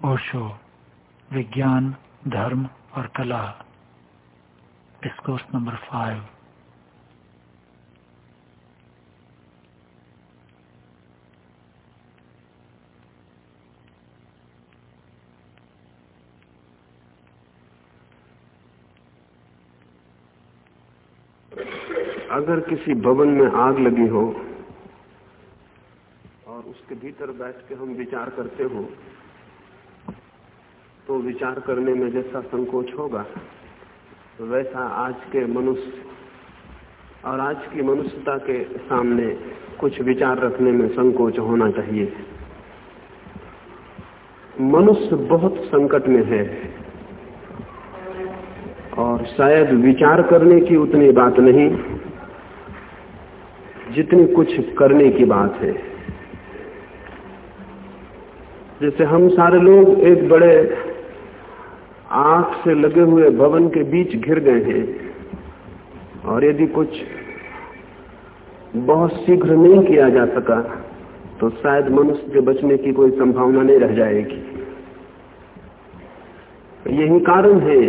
ओशो, विज्ञान, धर्म और कला। Discourse number five. अगर किसी भवन में आग लगी हो और उसके भीतर बैठ के हम विचार करते हो विचार करने में जैसा संकोच होगा तो वैसा आज के मनुष्य और आज की मनुष्यता के सामने कुछ विचार रखने में संकोच होना चाहिए। मनुष्य बहुत संकट में है और शायद विचार करने की उतनी बात नहीं, जितनी कुछ करने की बात है। जैसे हम सारे लोग एक बड़े आग से लगे हुए भवन के बीच घिर गए हैं। और यदि कुछ बहुत शीघ्र नहीं किया जा सका तो शायद मनुष्य के बचने की कोई संभावना नहीं रह जाएगी। यही कारण है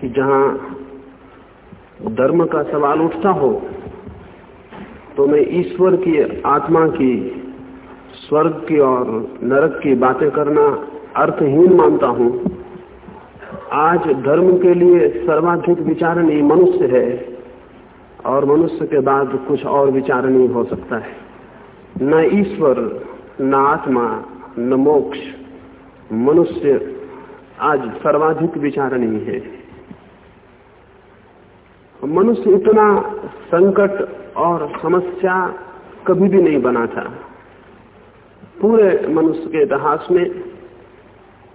कि जहाँ धर्म का सवाल उठता हो तो मैं ईश्वर की, आत्मा की, स्वर्ग की और नरक की बातें करना अर्थहीन मानता हूँ। आज धर्म के लिए सर्वाधिक विचारणीय मनुष्य है और मनुष्य के बाद कुछ और विचारणीय हो सकता है। न ईश्वर, न आत्मा, न मोक्ष। मनुष्य आज सर्वाधिक विचारणीय है। मनुष्य इतना संकट और समस्या कभी भी नहीं बना था। पूरे मनुष्य के इतिहास में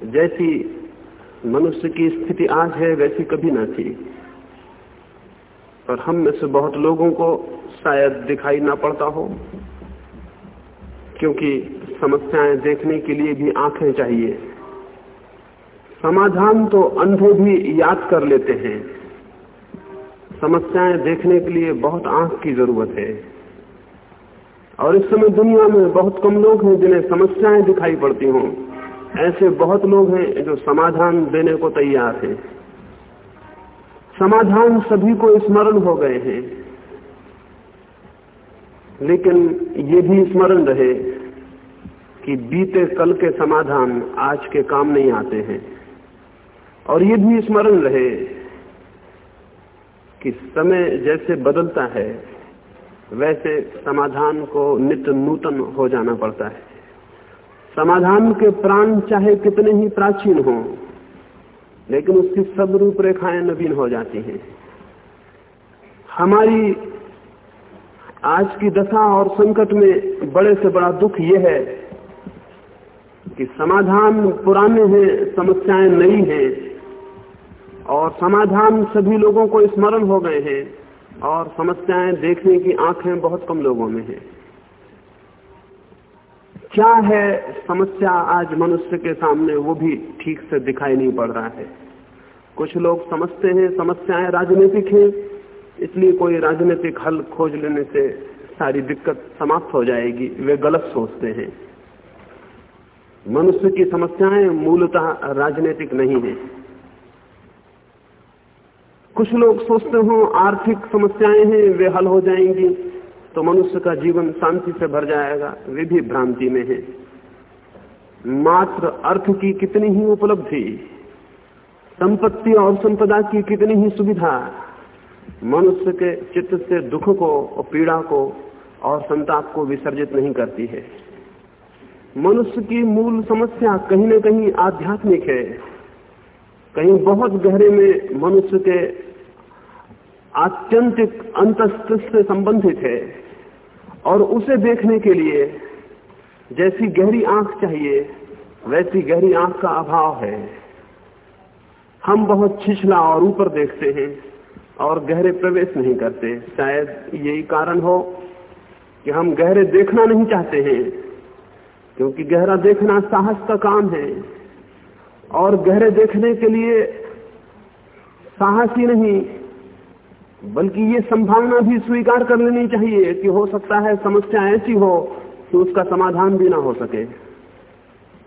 जैसी मनुष्य की स्थिति आज है, वैसी कभी ना थी। और हम में से बहुत लोगों को शायद दिखाई ना पड़ता हो, क्योंकि समस्याएँ देखने के लिए भी आँखें चाहिए। समाधान तो अंधे भी याद कर लेते हैं। समस्याएँ देखने के लिए बहुत आँख की ज़रूरत है। और इस समय दुनिया में बहुत कम लोग हैं जिन्हें समस्याएँ दिखाई पड़ती हों। ऐसे बहुत लोग हैं जो समाधान देने को तैयार हैं। समाधान सभी को स्मरण हो गए हैं। लेकिन ये भी स्मरण रहे कि बीते कल के समाधान आज के काम नहीं आते हैं। और ये भी स्मरण रहे कि समय जैसे बदलता है, वैसे समाधान को नित्य नूतन हो जाना पड़ता है। समाधान के प्राण चाहे कितने ही प्राचीन हों, लेकिन उसकी सब रूपरेखाएँ नवीन हो जाती हैं। हमारी आज की दशा और संकट में बड़े से बड़ा दुख यह है कि समाधान पुराने हैं, समस्याएँ नई हैं, और समाधान सभी लोगों को स्मरण हो गए हैं, और समस्याएँ देखने की आँखें बहुत कम लोगों में है। क्या है समस्या आज मनुष्य के सामने? वो भी ठीक से दिखाई नहीं पड़ रहा है। कुछ लोग समझते हैं समस्याएँ राजनीतिक हैं, इसलिए कोई राजनीतिक हल खोज लेने से सारी दिक्कत समाप्त हो जाएगी। वे गलत सोचते हैं। मनुष्य की समस्याएँ मूलतः राजनीतिक नहीं है। कुछ लोग सोचते हो, आर्थिक समस्याएँ हैं, वे हल हो जाएँगी। तो मनुष्य का जीवन शांति से भर जाएगा, वे भी भ्रांति में है। मात्र अर्थ की कितनी ही उपलब्धि, संपत्ति और संपदा की कितनी ही सुविधा, मनुष्य के चित्त से दुख को और पीड़ा को और संताप को विसर्जित नहीं करती है। मनुष्य की मूल समस्या कहीं न कहीं आध्यात्मिक है। कहीं बहुत गहरे में मनुष्य के आत्यंतिक अंतस्त से संबंधित है। और उसे देखने के लिए जैसी गहरी आँख चाहिए, वैसी गहरी आँख का अभाव है। हम बहुत छिछला और ऊपर देखते हैं और गहरे प्रवेश नहीं करते। शायद यही कारण हो कि हम गहरे देखना नहीं चाहते हैं, क्योंकि गहरा देखना साहस का काम है। और गहरे देखने के लिए साहस ही नहीं बल्कि ये संभावना भी स्वीकार कर लेनी चाहिए कि हो सकता है समस्या ऐसी हो कि उसका समाधान भी ना हो सके।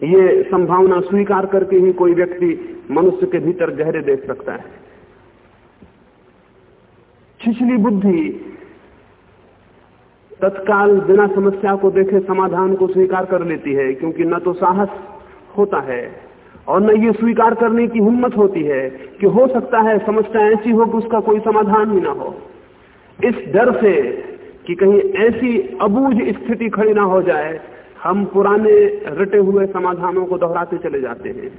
ये संभावना स्वीकार करके ही कोई व्यक्ति मनुष्य के भीतर गहरे देख सकता है। छिछली बुद्धि तत्काल बिना समस्या को देखे समाधान को स्वीकार कर लेती है, क्योंकि न तो साहस होता है। और न ये स्वीकार करने की हिम्मत होती है कि हो सकता है समस्या ऐसी हो कि उसका कोई समाधान ही ना हो। इस डर से कि कहीं ऐसी अबूझ स्थिति खड़ी ना हो जाए, हम पुराने रटे हुए समाधानों को दोहराते चले जाते हैं।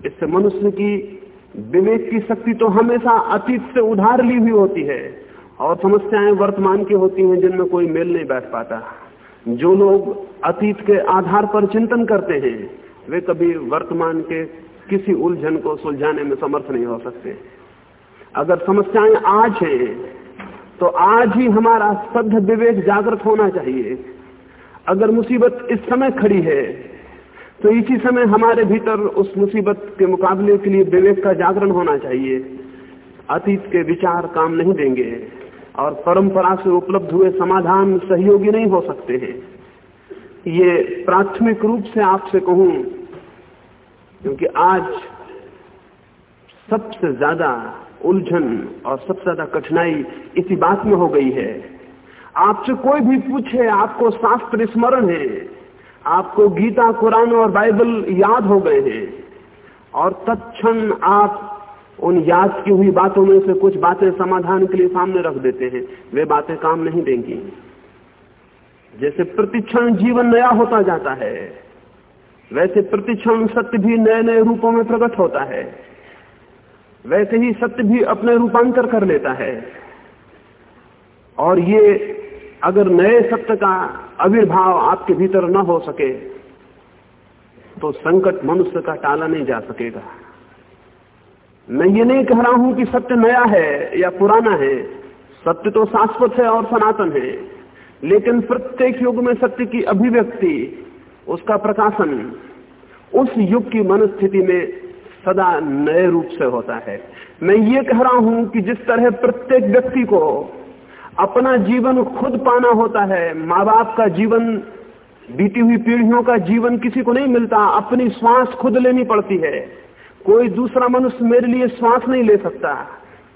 इससे मनुष्य की विवेक की शक्ति तो हमेशा अतीत से उधार ली हुई होती है और समस्याएँ वर्तमान की होती हैं जिनमें कोई मेल नहीं बैठ पाता। जो लोग अतीत के आधार पर चिंतन करते हैं वे कभी वर्तमान के किसी उलझन को सुलझाने में समर्थ नहीं हो सकते। अगर समस्याएँ आज हैं तो आज ही हमारा सद्य विवेक जागृत होना चाहिए। अगर मुसीबत इस समय खड़ी है तो इसी समय हमारे भीतर उस मुसीबत के मुकाबले के लिए विवेक का जागरण होना चाहिए। अतीत के विचार काम नहीं देंगे और परंपरा से उपलब्ध हुए समाधान सहयोगी नहीं हो सकते हैं। ये प्राथमिक रूप से आपसे कहूँ क्योंकि आज सबसे ज़्यादा उलझन और सबसे ज़्यादा कठिनाई इसी बात में हो गई है। आपसे कोई भी पूछे, आपको शास्त्र स्मरण है, आपको गीता, कुरान और बाइबल याद हो गए हैं, और तत्क्षण आप उन याद की हुई बातों में से कुछ बातें समाधान के लिए सामने रख देते हैं। वे बातें काम नहीं देंगी। जैसे प्रतिक्षण जीवन नया होता जाता है वैसे प्रतिक्षण सत्य भी नए नए रूपों में प्रकट होता है। वैसे ही सत्य भी अपने रूपांतर कर लेता है। और ये अगर नए सत्य का आविर्भाव आपके भीतर न हो सके तो संकट मनुष्य का टाला नहीं जा सकेगा। मैं ये नहीं कह रहा हूँ कि सत्य नया है या पुराना है। सत्य तो शाश्वत है और सनातन है। लेकिन प्रत्येक युग में सत्य की अभिव्यक्ति उसका प्रकाशन उस युग की मनस्थिति में सदा नए रूप से होता है। मैं ये कह रहा हूँ कि जिस तरह प्रत्येक व्यक्ति को अपना जीवन खुद पाना होता है माँ बाप का जीवन, बीती हुई पीढ़ियों का जीवन किसी को नहीं मिलता, अपनी श्वास खुद लेनी पड़ती है। कोई दूसरा मनुष्य मेरे लिए श्वास नहीं ले सकता।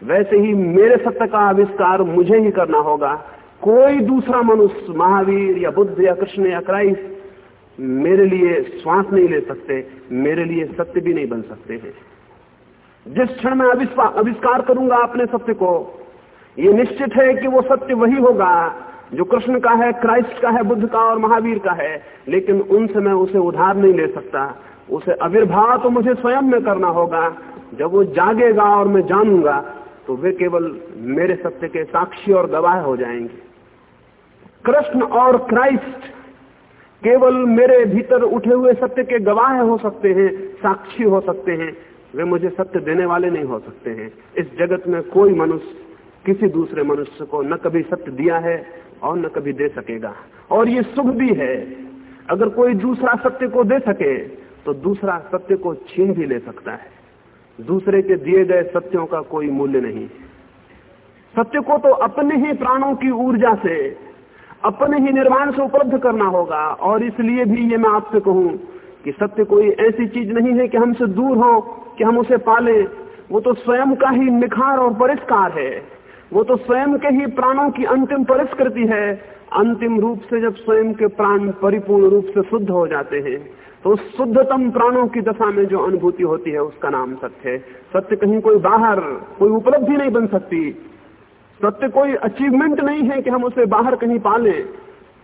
वैसे ही मेरे सत्य का आविष्कार मुझे ही करना होगा। कोई दूसरा मनुष्य, महावीर या बुद्ध या कृष्ण या क्राइस्ट मेरे लिए श्वास नहीं ले सकते, मेरे लिए सत्य भी नहीं बन सकते हैं। जिस क्षण में आविष्कार करूँगा अपने सत्य को, ये निश्चित है कि वो सत्य वही होगा, जो कृष्ण का है, क्राइस्ट का है, बुद्ध का और महावीर का है। लेकिन उनसे मैं उसे उधार नहीं ले सकता। उसे आविर्भाव तो मुझे स्वयं में करना होगा। जब वो जागेगा और मैं जानूँगा तो वे केवल मेरे सत्य के साक्षी और गवाह हो जाएँगे। कृष्ण और क्राइस्ट केवल मेरे भीतर उठे हुए सत्य के गवाह हो सकते हैं, साक्षी हो सकते हैं। वे मुझे सत्य देने वाले नहीं हो सकते हैं। इस जगत में कोई मनुष्य, किसी दूसरे मनुष्य को न कभी सत्य दिया है और न कभी दे सकेगा। और ये सुख भी है। अगर कोई दूसरा सत्य को दे सके तो दूसरा सत्य को छीन भी ले सकता है। दूसरे के दिए गए सत्यों का कोई मूल्य नहीं। सत्य को तो अपने ही प्राणों की ऊर्जा से अपने ही निर्माण से उपलब्ध करना होगा। और इसलिए भी ये मैं आपसे कहूँ कि सत्य कोई ऐसी चीज़ नहीं है कि हमसे दूर हो, कि हम उसे पालें। वो तो स्वयं का ही निखार और परिष्कार है। वो तो स्वयं के ही प्राणों की अंतिम परिष्कृति है। अंतिम रूप से जब स्वयं के प्राण परिपूर्ण रूप से शुद्ध हो जाते हैं तो शुद्धतम प्राणों की दशा में जो अनुभूति होती है, उसका नाम सत्य है। सत्य कहीं कोई बाहर, कोई उपलब्धि नहीं बन सकती। सत्य कोई अचीवमेंट नहीं है कि हम उसे बाहर कहीं पालें।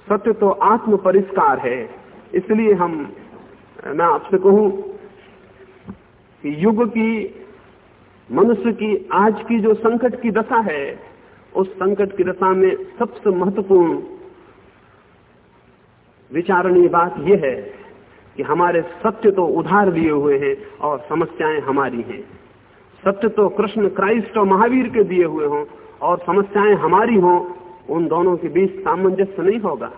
सत्य तो आत्म परिष्कार है। इसलिए हम, मैं आपसे कहूँ कि युग की, मनुष्य की, आज की जो संकट की दशा है, उस संकट की दशा में सबसे महत्वपूर्ण विचारणीय बात यह है कि हमारे सत्य तो उधार लिए हुए हैं और समस्याएँ हमारी हैं। सत्य तो कृष्ण क्राइस्ट और महावीर के दिए हुए हों। और समस्याएँ हमारी हों, उन दोनों के बीच सामंजस्य नहीं होगा।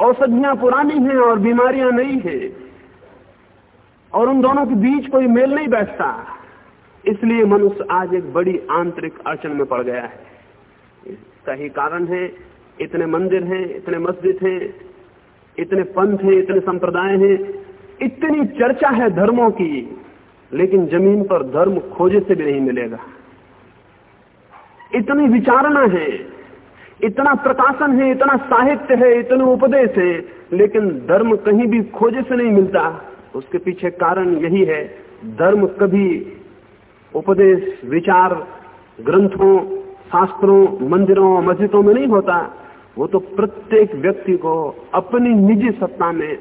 औषधियाँ पुरानी हैं और बीमारियाँ नई हैं। और उन दोनों के बीच कोई मेल नहीं बैठता। इसलिए मनुष्य आज एक बड़ी आंतरिक अड़चन में पड़ गया है। इसका ही कारण है, इतने मंदिर हैं, इतने मस्जिद हैं, इतने पंथ हैं, इतने संप्रदाय हैं, इतनी चर्चा है धर्मों की, लेकिन ज़मीन पर धर्म खोजे से भी नहीं मिलेगा। इतनी विचारणा है, इतना प्रकाशन है, इतना साहित्य है, इतने उपदेश है, लेकिन धर्म कहीं भी खोजे से नहीं मिलता। उसके पीछे कारण यही है, धर्म कभी उपदेश, विचार, ग्रंथों, शास्त्रों, मंदिरों, मस्जिदों में नहीं होता। वो तो प्रत्येक व्यक्ति को अपनी निजी सत्ता में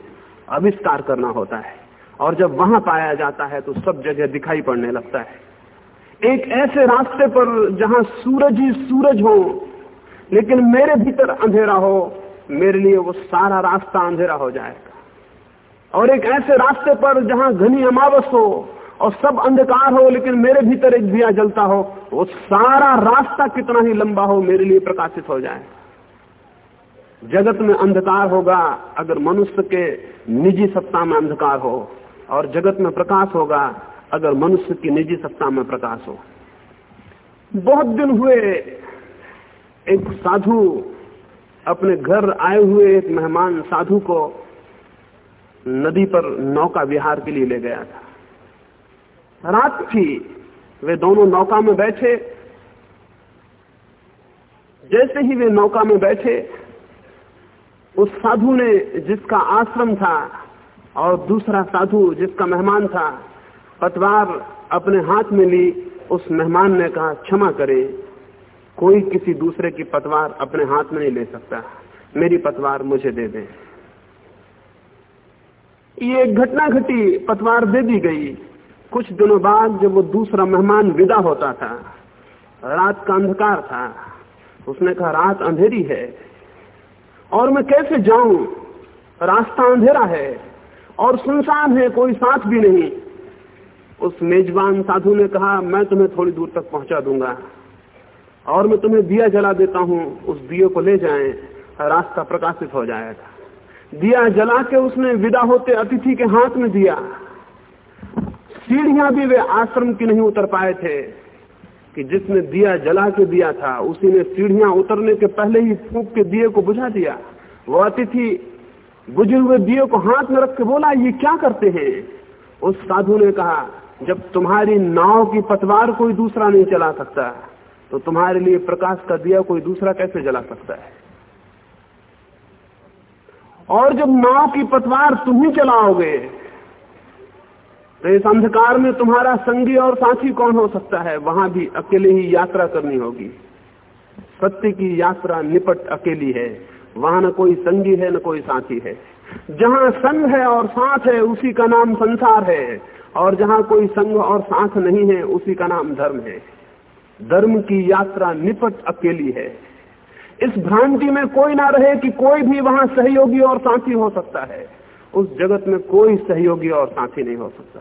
आविष्कार करना होता है। और जब वहाँ पाया जाता है तो सब जगह दिखाई पड़ने लगता है। एक ऐसे रास्ते पर जहाँ सूरज ही सूरज हो, लेकिन मेरे भीतर अंधेरा हो, मेरे लिए वो सारा रास्ता अंधेरा हो जाएगा। और एक ऐसे रास्ते पर जहाँ घनी अमावस हो और सब अंधकार हो, लेकिन मेरे भीतर एक दिया जलता हो, वो सारा रास्ता कितना ही लंबा हो, मेरे लिए प्रकाशित हो जाए। जगत में अंधकार होगा अगर मनुष्य के निजी सत्ता में अंधकार हो, और जगत में प्रकाश होगा अगर मनुष्य की निजी सत्ता में प्रकाश हो। बहुत दिन हुए एक साधु अपने घर आए हुए एक मेहमान साधु को नदी पर नौका विहार के लिए ले गया था। रात थी, वे दोनों नौका में बैठे। जैसे ही वे नौका में बैठे, उस साधु ने जिसका आश्रम था और दूसरा साधु जिसका मेहमान था पतवार अपने हाथ में ली, उस मेहमान ने कहा, क्षमा करें। कोई किसी दूसरे की पतवार अपने हाथ में नहीं ले सकता। मेरी पतवार मुझे दे दें। ये घटना घटी, पतवार दे दी गई। कुछ दिनों बाद जब वो दूसरा मेहमान विदा होता था, रात का अंधकार था, उसने कहा, रात अंधेरी है। और मैं कैसे जाऊँ? रास्ता अंधेरा है, और सुनसान है, कोई साथ भी नहीं। उस मेजबान साधु ने कहा, मैं तुम्हें थोड़ी दूर तक पहुँचा दूँगा और मैं तुम्हें दिया जला देता हूँ। उस दियो को ले जाएँ। रास्ता प्रकाशित हो जाएगा। दिया जला के उसने विदा होते अतिथि के हाथ में दिया। सीढ़ियाँ भी वे आश्रम की नहीं उतर पाए थे कि जिसने दिया जला के दिया था, उसी ने सीढ़ियाँ उतरने के पहले ही फूक के दिए को बुझा दिया। वो अतिथि बुझे हुए दिए को हाथ में रख के बोला, ये क्या करते हैं? उस साधु ने कहा जब तुम्हारी नाव की पतवार कोई दूसरा नहीं चला सकता तो तुम्हारे लिए प्रकाश का दिया कोई दूसरा कैसे जला सकता है? और जब नाव की पतवार तुम ही चलाओगे तो इस अंधकार में तुम्हारा संगी और साथी कौन हो सकता है? वहाँ भी अकेले ही यात्रा करनी होगी। सत्य की यात्रा निपट अकेली है। वहाँ न कोई संगी है, न कोई साथी है। जहाँ संग है और साथ है, उसी का नाम संसार है। और जहाँ कोई संघ और साथ नहीं है, उसी का नाम धर्म है। धर्म की यात्रा निपट अकेली है। इस भ्रांति में कोई ना रहे कि कोई भी वहाँ सहयोगी और साथी हो सकता है। उस जगत में कोई सहयोगी और साथी नहीं हो सकता।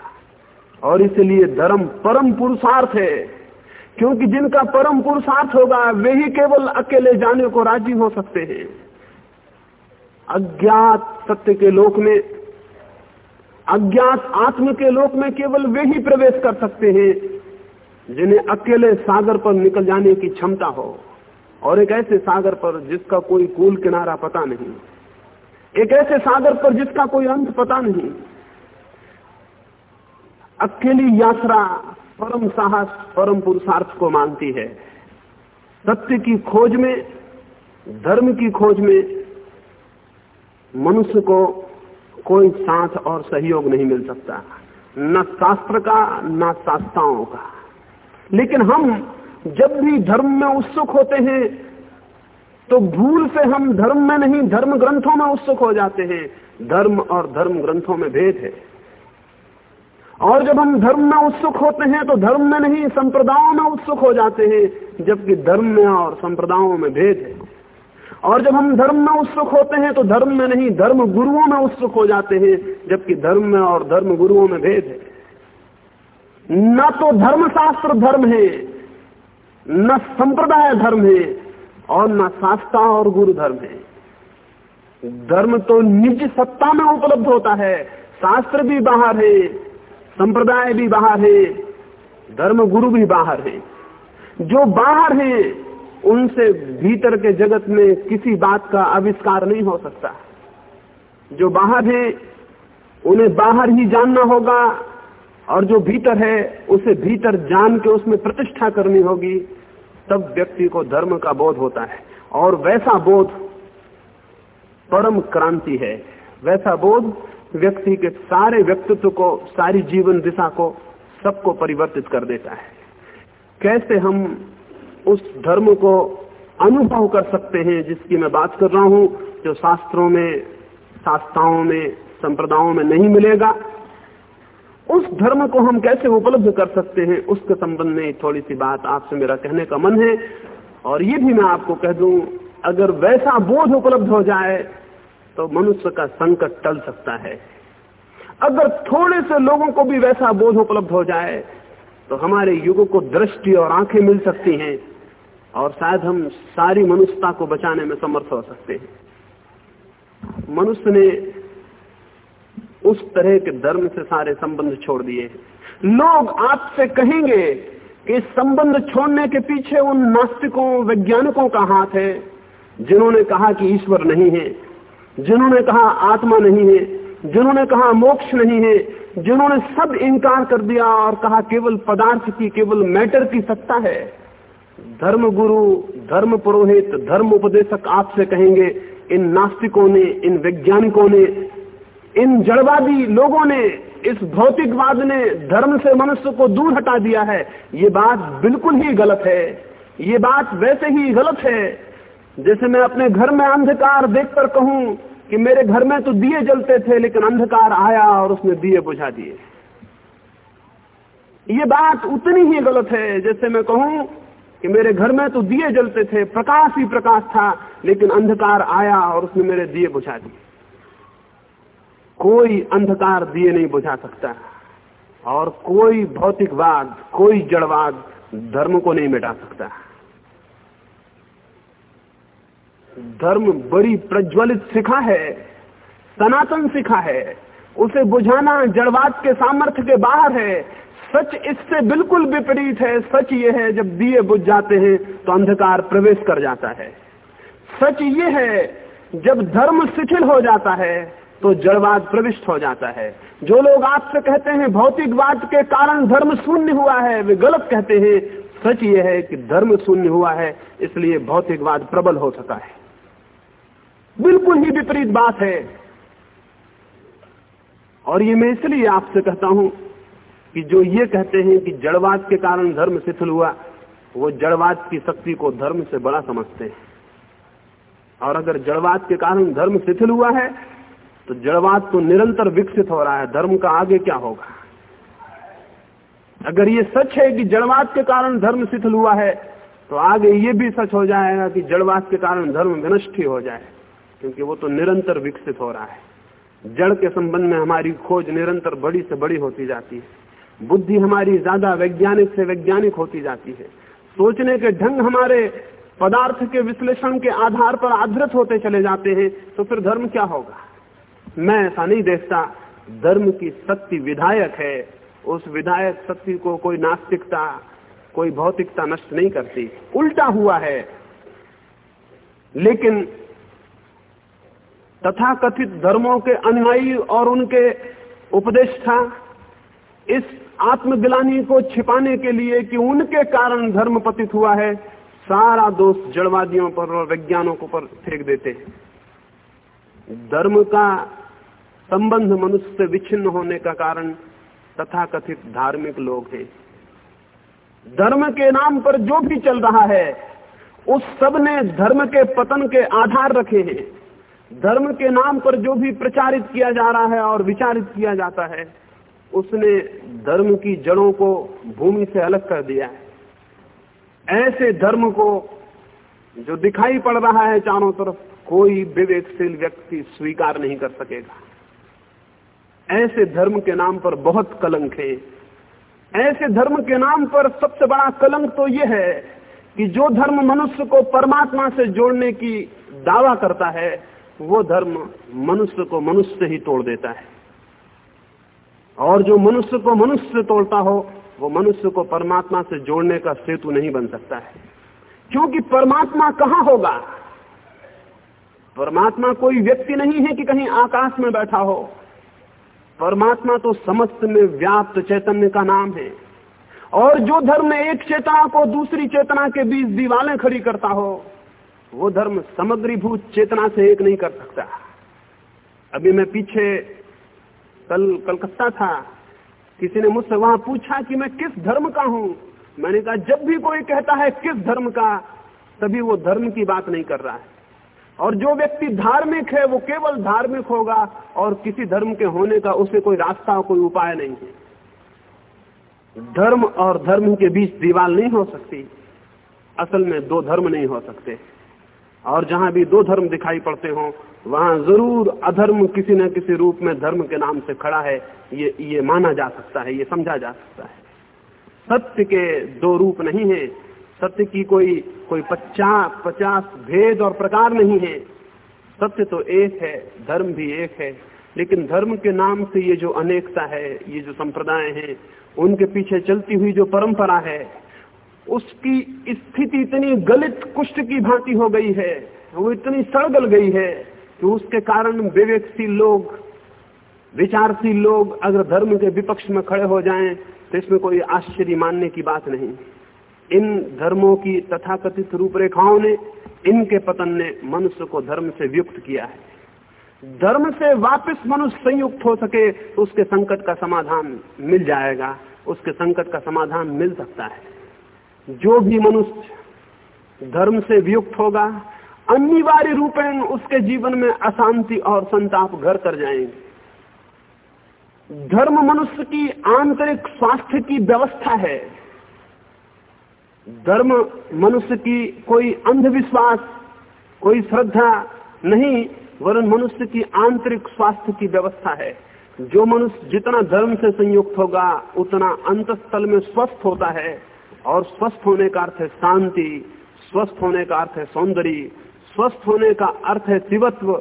और इसलिए धर्म परम पुरुषार्थ है। क्योंकि जिनका परम पुरुषार्थ होगा, वे ही केवल अकेले जाने को राज़ी हो सकते हैं। अज्ञात सत्य के लोक में अज्ञात आत्म के लोक में केवल वे ही प्रवेश कर सकते हैं, जिन्हें अकेले सागर पर निकल जाने की क्षमता हो। और एक ऐसे सागर पर जिसका कोई कूल किनारा पता नहीं, एक ऐसे सागर पर जिसका कोई अंत पता नहीं, अकेली यात्रा परम साहस, परम पुरुषार्थ को मानती है। सत्य की खोज में, धर्म की खोज में मनुष्य को कोई साथ और सहयोग नहीं मिल सकता। न शास्त्र का, न शास्त्राओं का। लेकिन हम जब भी धर्म में उत्सुक होते हैं तो भूल से हम धर्म में नहीं, धर्म ग्रंथों में उत्सुक हो जाते हैं। धर्म और धर्म ग्रंथों में भेद है। और जब हम धर्म में उत्सुक होते हैं तो धर्म में नहीं, संप्रदायों में उत्सुक हो जाते हैं, जबकि धर्म में और संप्रदायों में भेद है। और जब हम धर्म में उत्सुक होते हैं तो धर्म में नहीं, धर्म गुरुओं में उत्सुक हो जाते हैं, जबकि धर्म में और धर्म गुरुओं में भेद है। न तो धर्मशास्त्र धर्म है, न संप्रदाय धर्म है, और न शास्त्रा और गुरु धर्म है। धर्म तो निज सत्ता में उपलब्ध होता है, शास्त्र भी बाहर है, संप्रदाय भी बाहर है, धर्म गुरु भी बाहर है। जो बाहर है उनसे भीतर के जगत में किसी बात का आविष्कार नहीं हो सकता। जो बाहर है, उन्हें बाहर ही जानना होगा, और जो भीतर है, उसे भीतर जान के उसमें प्रतिष्ठा करनी होगी, तब व्यक्ति को धर्म का बोध होता है। और वैसा बोध परम क्रांति है। वैसा बोध व्यक्ति के सारे व्यक्तित्व को, सारी जीवन दिशा को सबको परिवर्तित कर देता है। कैसे हम उस धर्म को अनुभव कर सकते हैं, जिसकी मैं बात कर रहा हूँ, जो शास्त्रों में, शास्त्राओं में, संप्रदायों में नहीं मिलेगा। उस धर्म को हम कैसे उपलब्ध कर सकते हैं, उसके संबंध में थोड़ी सी बात आपसे मेरा कहने का मन है। और ये भी मैं आपको कह दूँ, अगर वैसा बोध उपलब्ध हो जाए तो मनुष्य का संकट टल सकता है। अगर थोड़े से लोगों को भी वैसा बोध उपलब्ध हो जाए तो हमारे युग को दृष्टि और आँखें मिल सकती हैं। और शायद हम सारी मनुष्यता को बचाने में समर्थ हो सकते हैं। मनुष्य ने उस तरह के धर्म से सारे संबंध छोड़ दिए। लोग आपसे कहेंगे कि संबंध छोड़ने के पीछे उन नास्तिकों, वैज्ञानिकों का हाथ है, जिन्होंने कहा कि ईश्वर नहीं है, जिन्होंने कहा आत्मा नहीं है, जिन्होंने कहा मोक्ष नहीं है, जिन्होंने सब इनकार कर दिया और कहा केवल पदार्थ की, केवल मैटर की सत्ता है। धर्म गुरु धर्म पुरोहित धर्म उपदेशक आपसे कहेंगे, इन नास्तिकों ने, इन वैज्ञानिकों ने, इन जड़वादी लोगों ने, इस भौतिकवाद ने धर्म से मनुष्य को दूर हटा दिया है। ये बात बिल्कुल ही गलत है। ये बात वैसे ही गलत है। जैसे मैं अपने घर में अंधकार देखकर कहूँ कि मेरे घर में तो दिए जलते थे, लेकिन अंधकार आया और उसने दिए बुझा दिए। ये बात उतनी ही गलत है, जैसे मैं कहूँ कि मेरे घर में तो दिए जलते थे, प्रकाश ही प्रकाश था, लेकिन अंधकार आया और उसने मेरे दिए बुझा दिए। कोई अंधकार दिए नहीं बुझा सकता। और कोई भौतिकवाद, कोई जड़वाद धर्म को नहीं मिटा सकता। धर्म बड़ी प्रज्वलित शिखा है, सनातन शिखा है। उसे बुझाना जड़वाद के सामर्थ्य के बाहर है। सच इससे बिल्कुल विपरीत है, सच ये है, जब दिए बुझ जाते हैं तो अंधकार प्रवेश कर जाता है। सच ये है, जब धर्म शिथिल हो जाता है तो जड़वाद प्रविष्ट हो जाता है। जो लोग आपसे कहते हैं भौतिकवाद के कारण धर्म शून्य हुआ है, वे गलत कहते हैं। सच ये है कि धर्म शून्य हुआ है, इसलिए भौतिकवाद प्रबल हो सका है। बिल्कुल ही विपरीत बात है। और ये मैं इसलिए आपसे कहता हूँ कि जो ये कहते हैं कि जड़वाद के कारण धर्म शिथिल हुआ, वो जड़वाद की शक्ति को धर्म से बड़ा समझते हैं। और अगर जड़वाद के कारण धर्म शिथिल हुआ है तो जड़वाद तो निरंतर विकसित हो रहा है। धर्म का आगे क्या होगा? अगर ये सच है कि जड़वाद के कारण धर्म शिथिल हुआ है तो आगे ये भी सच हो जाएगा कि जड़वाद के कारण धर्म विनष्ट ही जाए, क्योंकि वो तो निरंतर विकसित हो रहा है। जड़ के संबंध में हमारी खोज निरंतर बड़ी से बड़ी होती जाती है। बुद्धि हमारी ज़्यादा वैज्ञानिक से वैज्ञानिक होती जाती है। सोचने के ढंग हमारे पदार्थ के विश्लेषण के आधार पर आधृत होते चले जाते हैं तो फिर धर्म क्या होगा? मैं ऐसा नहीं देखता, धर्म की शक्ति विधायक है। उस विधायक शक्ति को कोई नास्तिकता, कोई भौतिकता नष्ट नहीं करती। उल्टा हुआ है। लेकिन तथा कथित धर्मों के अनुयायी और उनके उपदेष्टा इस आत्मगिलानी को छिपाने के लिए कि उनके कारण धर्म पतित हुआ है, सारा दोष जड़वादियों पर और वैज्ञानिकों पर फेंक देते हैं। धर्म का संबंध मनुष्य से विच्छिन्न होने का कारण तथा कथित धार्मिक लोग हैं। धर्म के नाम पर जो भी चल रहा है, उस सबने धर्म के पतन के आधार रखे हैं। धर्म के नाम पर जो भी प्रचारित किया जा रहा है और विचारित किया जाता है उसने धर्म की जड़ों को भूमि से अलग कर दिया है। ऐसे धर्म को जो दिखाई पड़ रहा है चारों तरफ़, कोई विवेकशील व्यक्ति स्वीकार नहीं कर सकेगा। ऐसे धर्म के नाम पर बहुत कलंक है। ऐसे धर्म के नाम पर सबसे बड़ा कलंक तो यह है कि जो धर्म मनुष्य को परमात्मा से जोड़ने की दावा करता है, वो धर्म मनुष्य को मनुष्य से ही तोड़ देता है। और जो मनुष्य को मनुष्य से तोड़ता हो, वो मनुष्य को परमात्मा से जोड़ने का सेतु नहीं बन सकता है। क्योंकि परमात्मा कहाँ होगा? परमात्मा कोई व्यक्ति नहीं है कि कहीं आकाश में बैठा हो। परमात्मा तो समस्त में व्याप्त चैतन्य का नाम है। और जो धर्म एक चेतना को दूसरी चेतना के बीच दीवालें खड़ी करता हो, वो धर्म समग्रीभूत चेतना से एक नहीं कर सकता। अभी मैं पीछे कल, कलकत्ता था। किसी ने मुझसे वहाँ पूछा कि मैं किस धर्म का हूँ? मैंने कहा, जब भी कोई कहता है किस धर्म का, तभी वो धर्म की बात नहीं कर रहा है। और जो व्यक्ति धार्मिक है, वो केवल धार्मिक होगा, और किसी धर्म के होने का उसे कोई रास्ता, कोई उपाय नहीं है। धर्म और धर्म के बीच दीवार नहीं हो सकती। असल में दो धर्म नहीं हो सकते। और जहाँ भी दो धर्म दिखाई पड़ते हो, वहाँ ज़रूर अधर्म किसी न किसी रूप में धर्म के नाम से खड़ा है। ये ये माना जा सकता है, ये समझा जा सकता है। सत्य के दो रूप नहीं है। सत्य की कोई कोई पचास पचास भेद और प्रकार नहीं है। सत्य तो एक है, धर्म भी एक है। लेकिन धर्म के नाम से ये जो अनेकता है, ये जो संप्रदाय है, उनके पीछे चलती हुई जो परंपरा है उसकी स्थिति इतनी गलित कुष्ठ की भांति हो गई है, वो इतनी सड़गल गई है कि उसके कारण विवेकशील लोग, विचारशील लोग अगर धर्म के विपक्ष में खड़े हो जाएँ तो इसमें कोई आश्चर्य मानने की बात नहीं। इन धर्मों की तथाकथित रूपरेखाओं ने इनके पतन ने मनुष्य को धर्म से वियुक्त किया है। धर्म से वापस मनुष्य संयुक्त हो सके तो उसके संकट का समाधान मिल जाएगा, उसके संकट का समाधान मिल सकता है। जो भी मनुष्य धर्म से वियुक्त होगा, अनिवार्य रूपेण उसके जीवन में अशांति और संताप घर कर जाएँगे। धर्म मनुष्य की आंतरिक स्वास्थ्य की व्यवस्था है। धर्म मनुष्य की कोई अंधविश्वास, कोई श्रद्धा नहीं, वरन मनुष्य की आंतरिक स्वास्थ्य की व्यवस्था है। जो मनुष्य जितना धर्म से संयुक्त होगा, उतना अंतस्थल में स्वस्थ होता है। और स्वस्थ होने का अर्थ है शांति, स्वस्थ होने का अर्थ है सौंदर्य, स्वस्थ होने का अर्थ है शिवत्व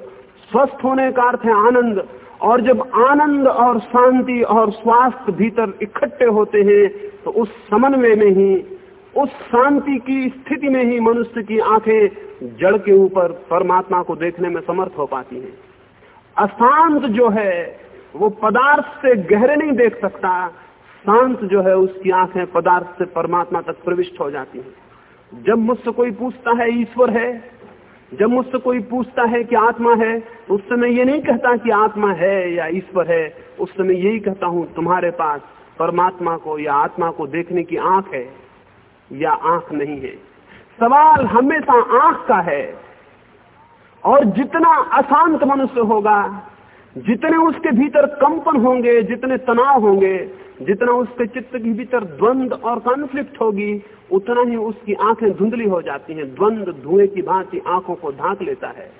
स्वस्थ होने का अर्थ है आनंद। और जब आनंद और शांति और स्वास्थ्य भीतर इकट्ठे होते हैं तो उस समन्वय में ही, उस शांति की स्थिति में ही मनुष्य की आँखें जड़ के ऊपर परमात्मा को देखने में समर्थ हो पाती हैं। अशांत जो है, वो पदार्थ से गहरे नहीं देख सकता शांत जो है उसकी आँखें पदार्थ से परमात्मा तक प्रविष्ट हो जाती हैं। जब मुझसे कोई पूछता है, ईश्वर है? जब मुझसे कोई पूछता है कि आत्मा है, उस समय ये नहीं कहता कि आत्मा है या ईश्वर है। उस समय यही कहता हूँ, तुम्हारे पास परमात्मा को या आत्मा को देखने की आँख है या आँख नहीं है? सवाल हमेशा आँख का है। और जितना अशांत मनुष्य होगा जितने उसके भीतर कंपन होंगे, जितने तनाव होंगे, जितना उसके चित्त के भीतर द्वंद और कॉन्फ्लिक्ट होगी, उतना ही उसकी आँखें धुंधली हो जाती हैं। द्वंद, धुएँ की भांति आँखों को ढांक लेता है।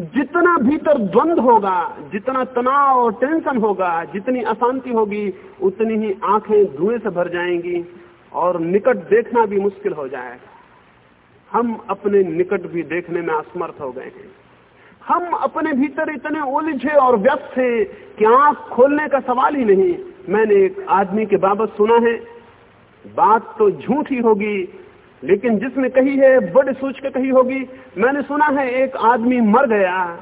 जितना भीतर द्वंद होगा, जितना तनाव और टेंशन होगा, जितनी अशांति होगी, उतनी ही आँखें धुएँ से भर जाएँगी और निकट देखना भी मुश्किल हो जाएगा। हम अपने निकट भी देखने में असमर्थ हो गए हैं। हम अपने भीतर इतने उलझे और व्यस्त हैं कि आँख खोलने का सवाल ही नहीं। मैंने एक आदमी के बाबत सुना है। बात तो झूठी होगी, लेकिन जिसने कही है, बड़े सोच के कही होगी। मैंने सुना है, एक आदमी मर गया।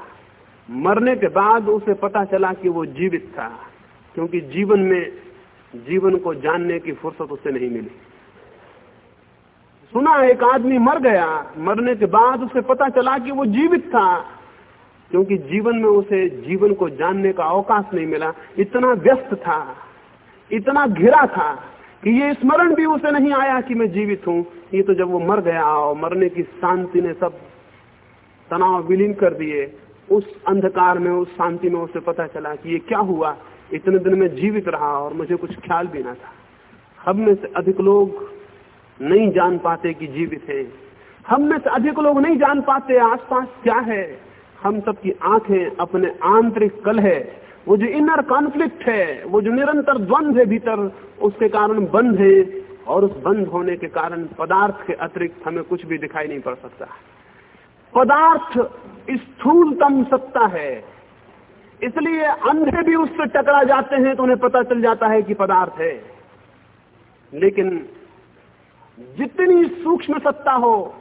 मरने के बाद उसे पता चला कि वो जीवित था, क्योंकि जीवन में, जीवन को जानने की फुर्सत उसे नहीं मिली। सुना, एक आदमी मर गया। मरने के बाद उसे पता चला कि वो जीवित था। क्योंकि जीवन में उसे जीवन को जानने का अवकाश नहीं मिला। इतना व्यस्त था, इतना घिरा था कि ये स्मरण भी उसे नहीं आया कि मैं जीवित हूँ। ये तो जब वो मर गया, और मरने की शांति ने सब तनाव विलीन कर दिए, उस अंधकार में, उस शांति में उसे पता चला कि ये क्या हुआ। इतने दिन में जीवित रहा और मुझे कुछ ख्याल भी ना था। हम में से अधिक लोग नहीं जान पाते कि जीवित है। हम में से अधिक लोग नहीं जान पाते आसपास क्या है। हम सबकी आँखें अपने आंतरिक कल है, वो जो इनर कॉन्फ्लिक्ट है, वो जो निरंतर द्वंद है भीतर, उसके कारण बंद है और उस बंद होने के कारण पदार्थ के अतिरिक्त हमें कुछ भी दिखाई नहीं पड़ सकता। पदार्थ स्थूलतम सत्ता है, इसलिए अंधे भी उससे टकरा जाते हैं तो उन्हें पता चल जाता है कि पदार्थ है। लेकिन जितनी सूक्ष्म सत्ता हो,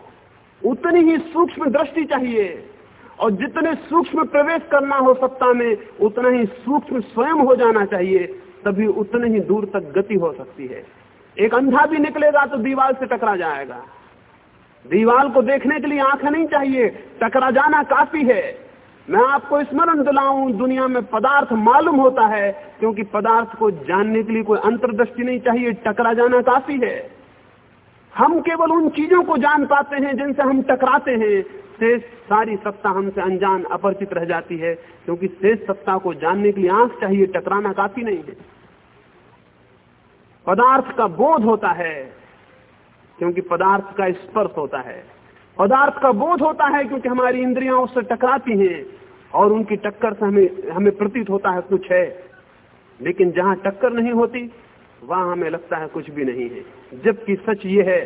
उतनी ही सूक्ष्म दृष्टि चाहिए और जितने सूक्ष्म प्रवेश करना हो सत्ता में, उतना ही सूक्ष्म स्वयं हो जाना चाहिए, तभी उतने ही दूर तक गति हो सकती है। एक अंधा भी निकलेगा तो दीवार से टकरा जाएगा। दीवार को देखने के लिए आँखें नहीं चाहिए, टकरा जाना काफ़ी है। मैं आपको स्मरण दिलाऊं, दुनिया में पदार्थ मालूम होता है, क्योंकि पदार्थ को जानने के लिए कोई अंतर्दृष्टि नहीं चाहिए, टकरा जाना काफ़ी है। हम केवल उन चीज़ों को जान पाते हैं जिनसे हम टकराते हैं, शेष सारी सत्ता हमसे अनजान अपरिचित रह जाती है, क्योंकि शेष सत्ता को जानने के लिए आँख चाहिए, टकराना काफ़ी नहीं है। पदार्थ का बोध होता है, क्योंकि पदार्थ का स्पर्श होता है। पदार्थ का बोध होता है क्योंकि हमारी इंद्रियाँ उससे टकराती हैं, और उनकी टक्कर से हमें हमें प्रतीत होता है कुछ है। लेकिन जहाँ टक्कर नहीं होती, वहाँ हमें लगता है कुछ भी नहीं है। जबकि सच ये है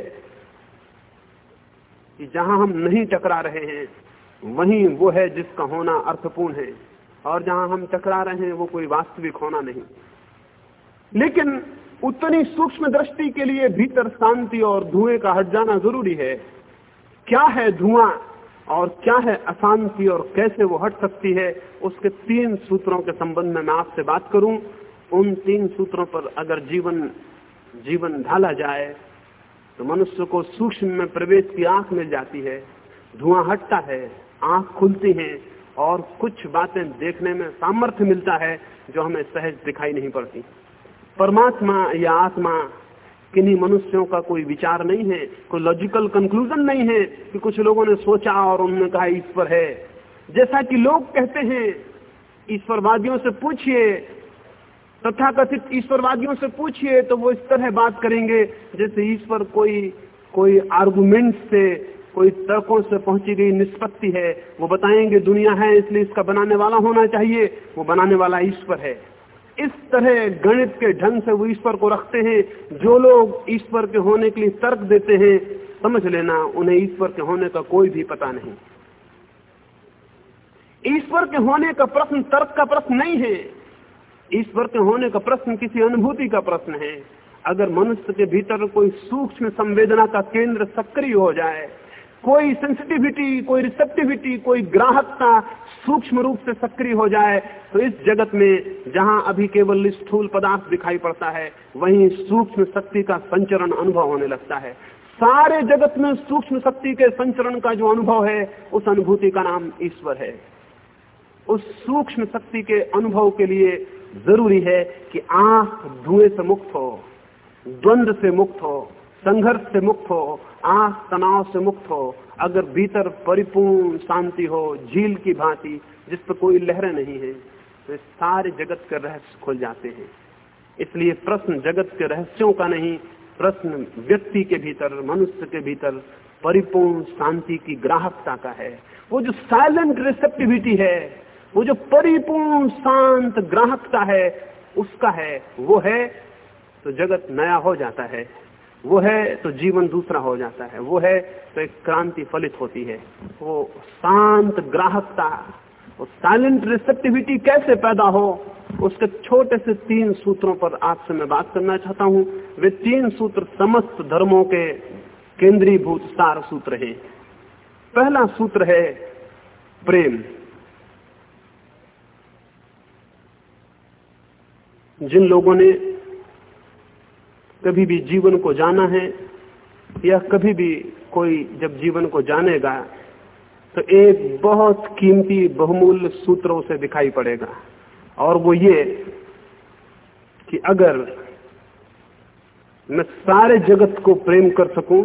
कि जहाँ हम नहीं टकरा रहे हैं वहीं वो है जिसका होना अर्थपूर्ण है। और जहाँ हम टकरा रहे हैं, वो कोई वास्तविक होना नहीं। लेकिन उतनी सूक्ष्म दृष्टि के लिए भीतर शांति और धुएँ का हट जाना ज़रूरी है। क्या है धुआँ और क्या है अशांति और कैसे वो हट सकती है, उसके तीन सूत्रों के संबंध में मैं आपसे बात करूँ। उन तीन सूत्रों पर अगर जीवन जीवन ढाला जाए तो मनुष्य को सूक्ष्म में प्रवेश की आँख मिल जाती है। धुआँ हटता है। आँख खुलती है और कुछ बातें देखने में सामर्थ्य मिलता है जो हमें सहज दिखाई नहीं पड़ती। परमात्मा या आत्मा किन्हीं मनुष्यों का कोई विचार नहीं है, कोई लॉजिकल कंक्लूजन नहीं है कि कुछ लोगों ने सोचा और उन्होंने कहा, ईश्वर है। जैसा कि लोग कहते हैं, ईश्वरवादियों से पूछिए। तथा कथित ईश्वरवादियों से पूछिए तो वो इस तरह बात करेंगे जैसे ईश्वर कोई कोई आर्गुमेंट से कोई तर्कों से पहुँची गई निष्पत्ति है। वो बताएँगे, दुनिया है, इसलिए इसका बनाने वाला होना चाहिए। वो बनाने वाला ईश्वर है। इस तरह गणित के ढंग से वो ईश्वर को रखते हैं। जो लोग ईश्वर के होने के लिए तर्क देते हैं, समझ लेना, उन्हें ईश्वर के होने का कोई भी पता नहीं। ईश्वर के होने का प्रश्न तर्क का प्रश्न नहीं है। ईश्वर के होने का प्रश्न किसी अनुभूति का प्रश्न है। अगर मनुष्य के भीतर कोई सूक्ष्म संवेदना का केंद्र सक्रिय हो जाए कोई सेंसिटिविटी कोई रिसेप्टिविटी कोई ग्राहकता सूक्ष्म रूप से सक्रिय हो जाए तो इस जगत में जहाँ अभी केवल स्थूल पदार्थ दिखाई पड़ता है, वहीं सूक्ष्म शक्ति का संचरण अनुभव होने लगता है। सारे जगत में सूक्ष्म शक्ति के संचरण का जो अनुभव है, उस अनुभूति का नाम ईश्वर है। उस सूक्ष्म शक्ति के अनुभव के लिए ज़रूरी है कि आँख धुएँ से मुक्त हो द्वंद से मुक्त हो, संघर्ष से मुक्त हो आँख तनाव से मुक्त हो, अगर भीतर परिपूर्ण शांति हो, झील की भांति, जिस पर कोई लहरें नहीं है तो सारे जगत के रहस्य खुल जाते हैं। इसलिए प्रश्न जगत के रहस्यों का नहीं, प्रश्न व्यक्ति के भीतर, मनुष्य के भीतर परिपूर्ण शांति की ग्राहकता का है। वो जो साइलेंट रिसेप्टिविटी है, वो जो परिपूर्ण शांत ग्राहकता है, उसका है, वो है तो जगत नया हो जाता है। वो है तो जीवन दूसरा हो जाता है। वो है तो एक क्रांति फलित होती है। वो शांत ग्राहकता, वो साइलेंट रिसेप्टिविटी कैसे पैदा हो, उसके छोटे से तीन सूत्रों पर आपसे मैं बात करना चाहता हूँ। वे तीन सूत्र समस्त धर्मों के केंद्रीय भूत सार सूत्र है। पहला सूत्र है प्रेम। जिन लोगों ने कभी भी जीवन को जाना है, या कभी भी कोई जब जीवन को जानेगा तो एक बहुत कीमती बहुमूल्य सूत्रों से दिखाई पड़ेगा। और वो ये कि अगर मैं सारे जगत को प्रेम कर सकूँ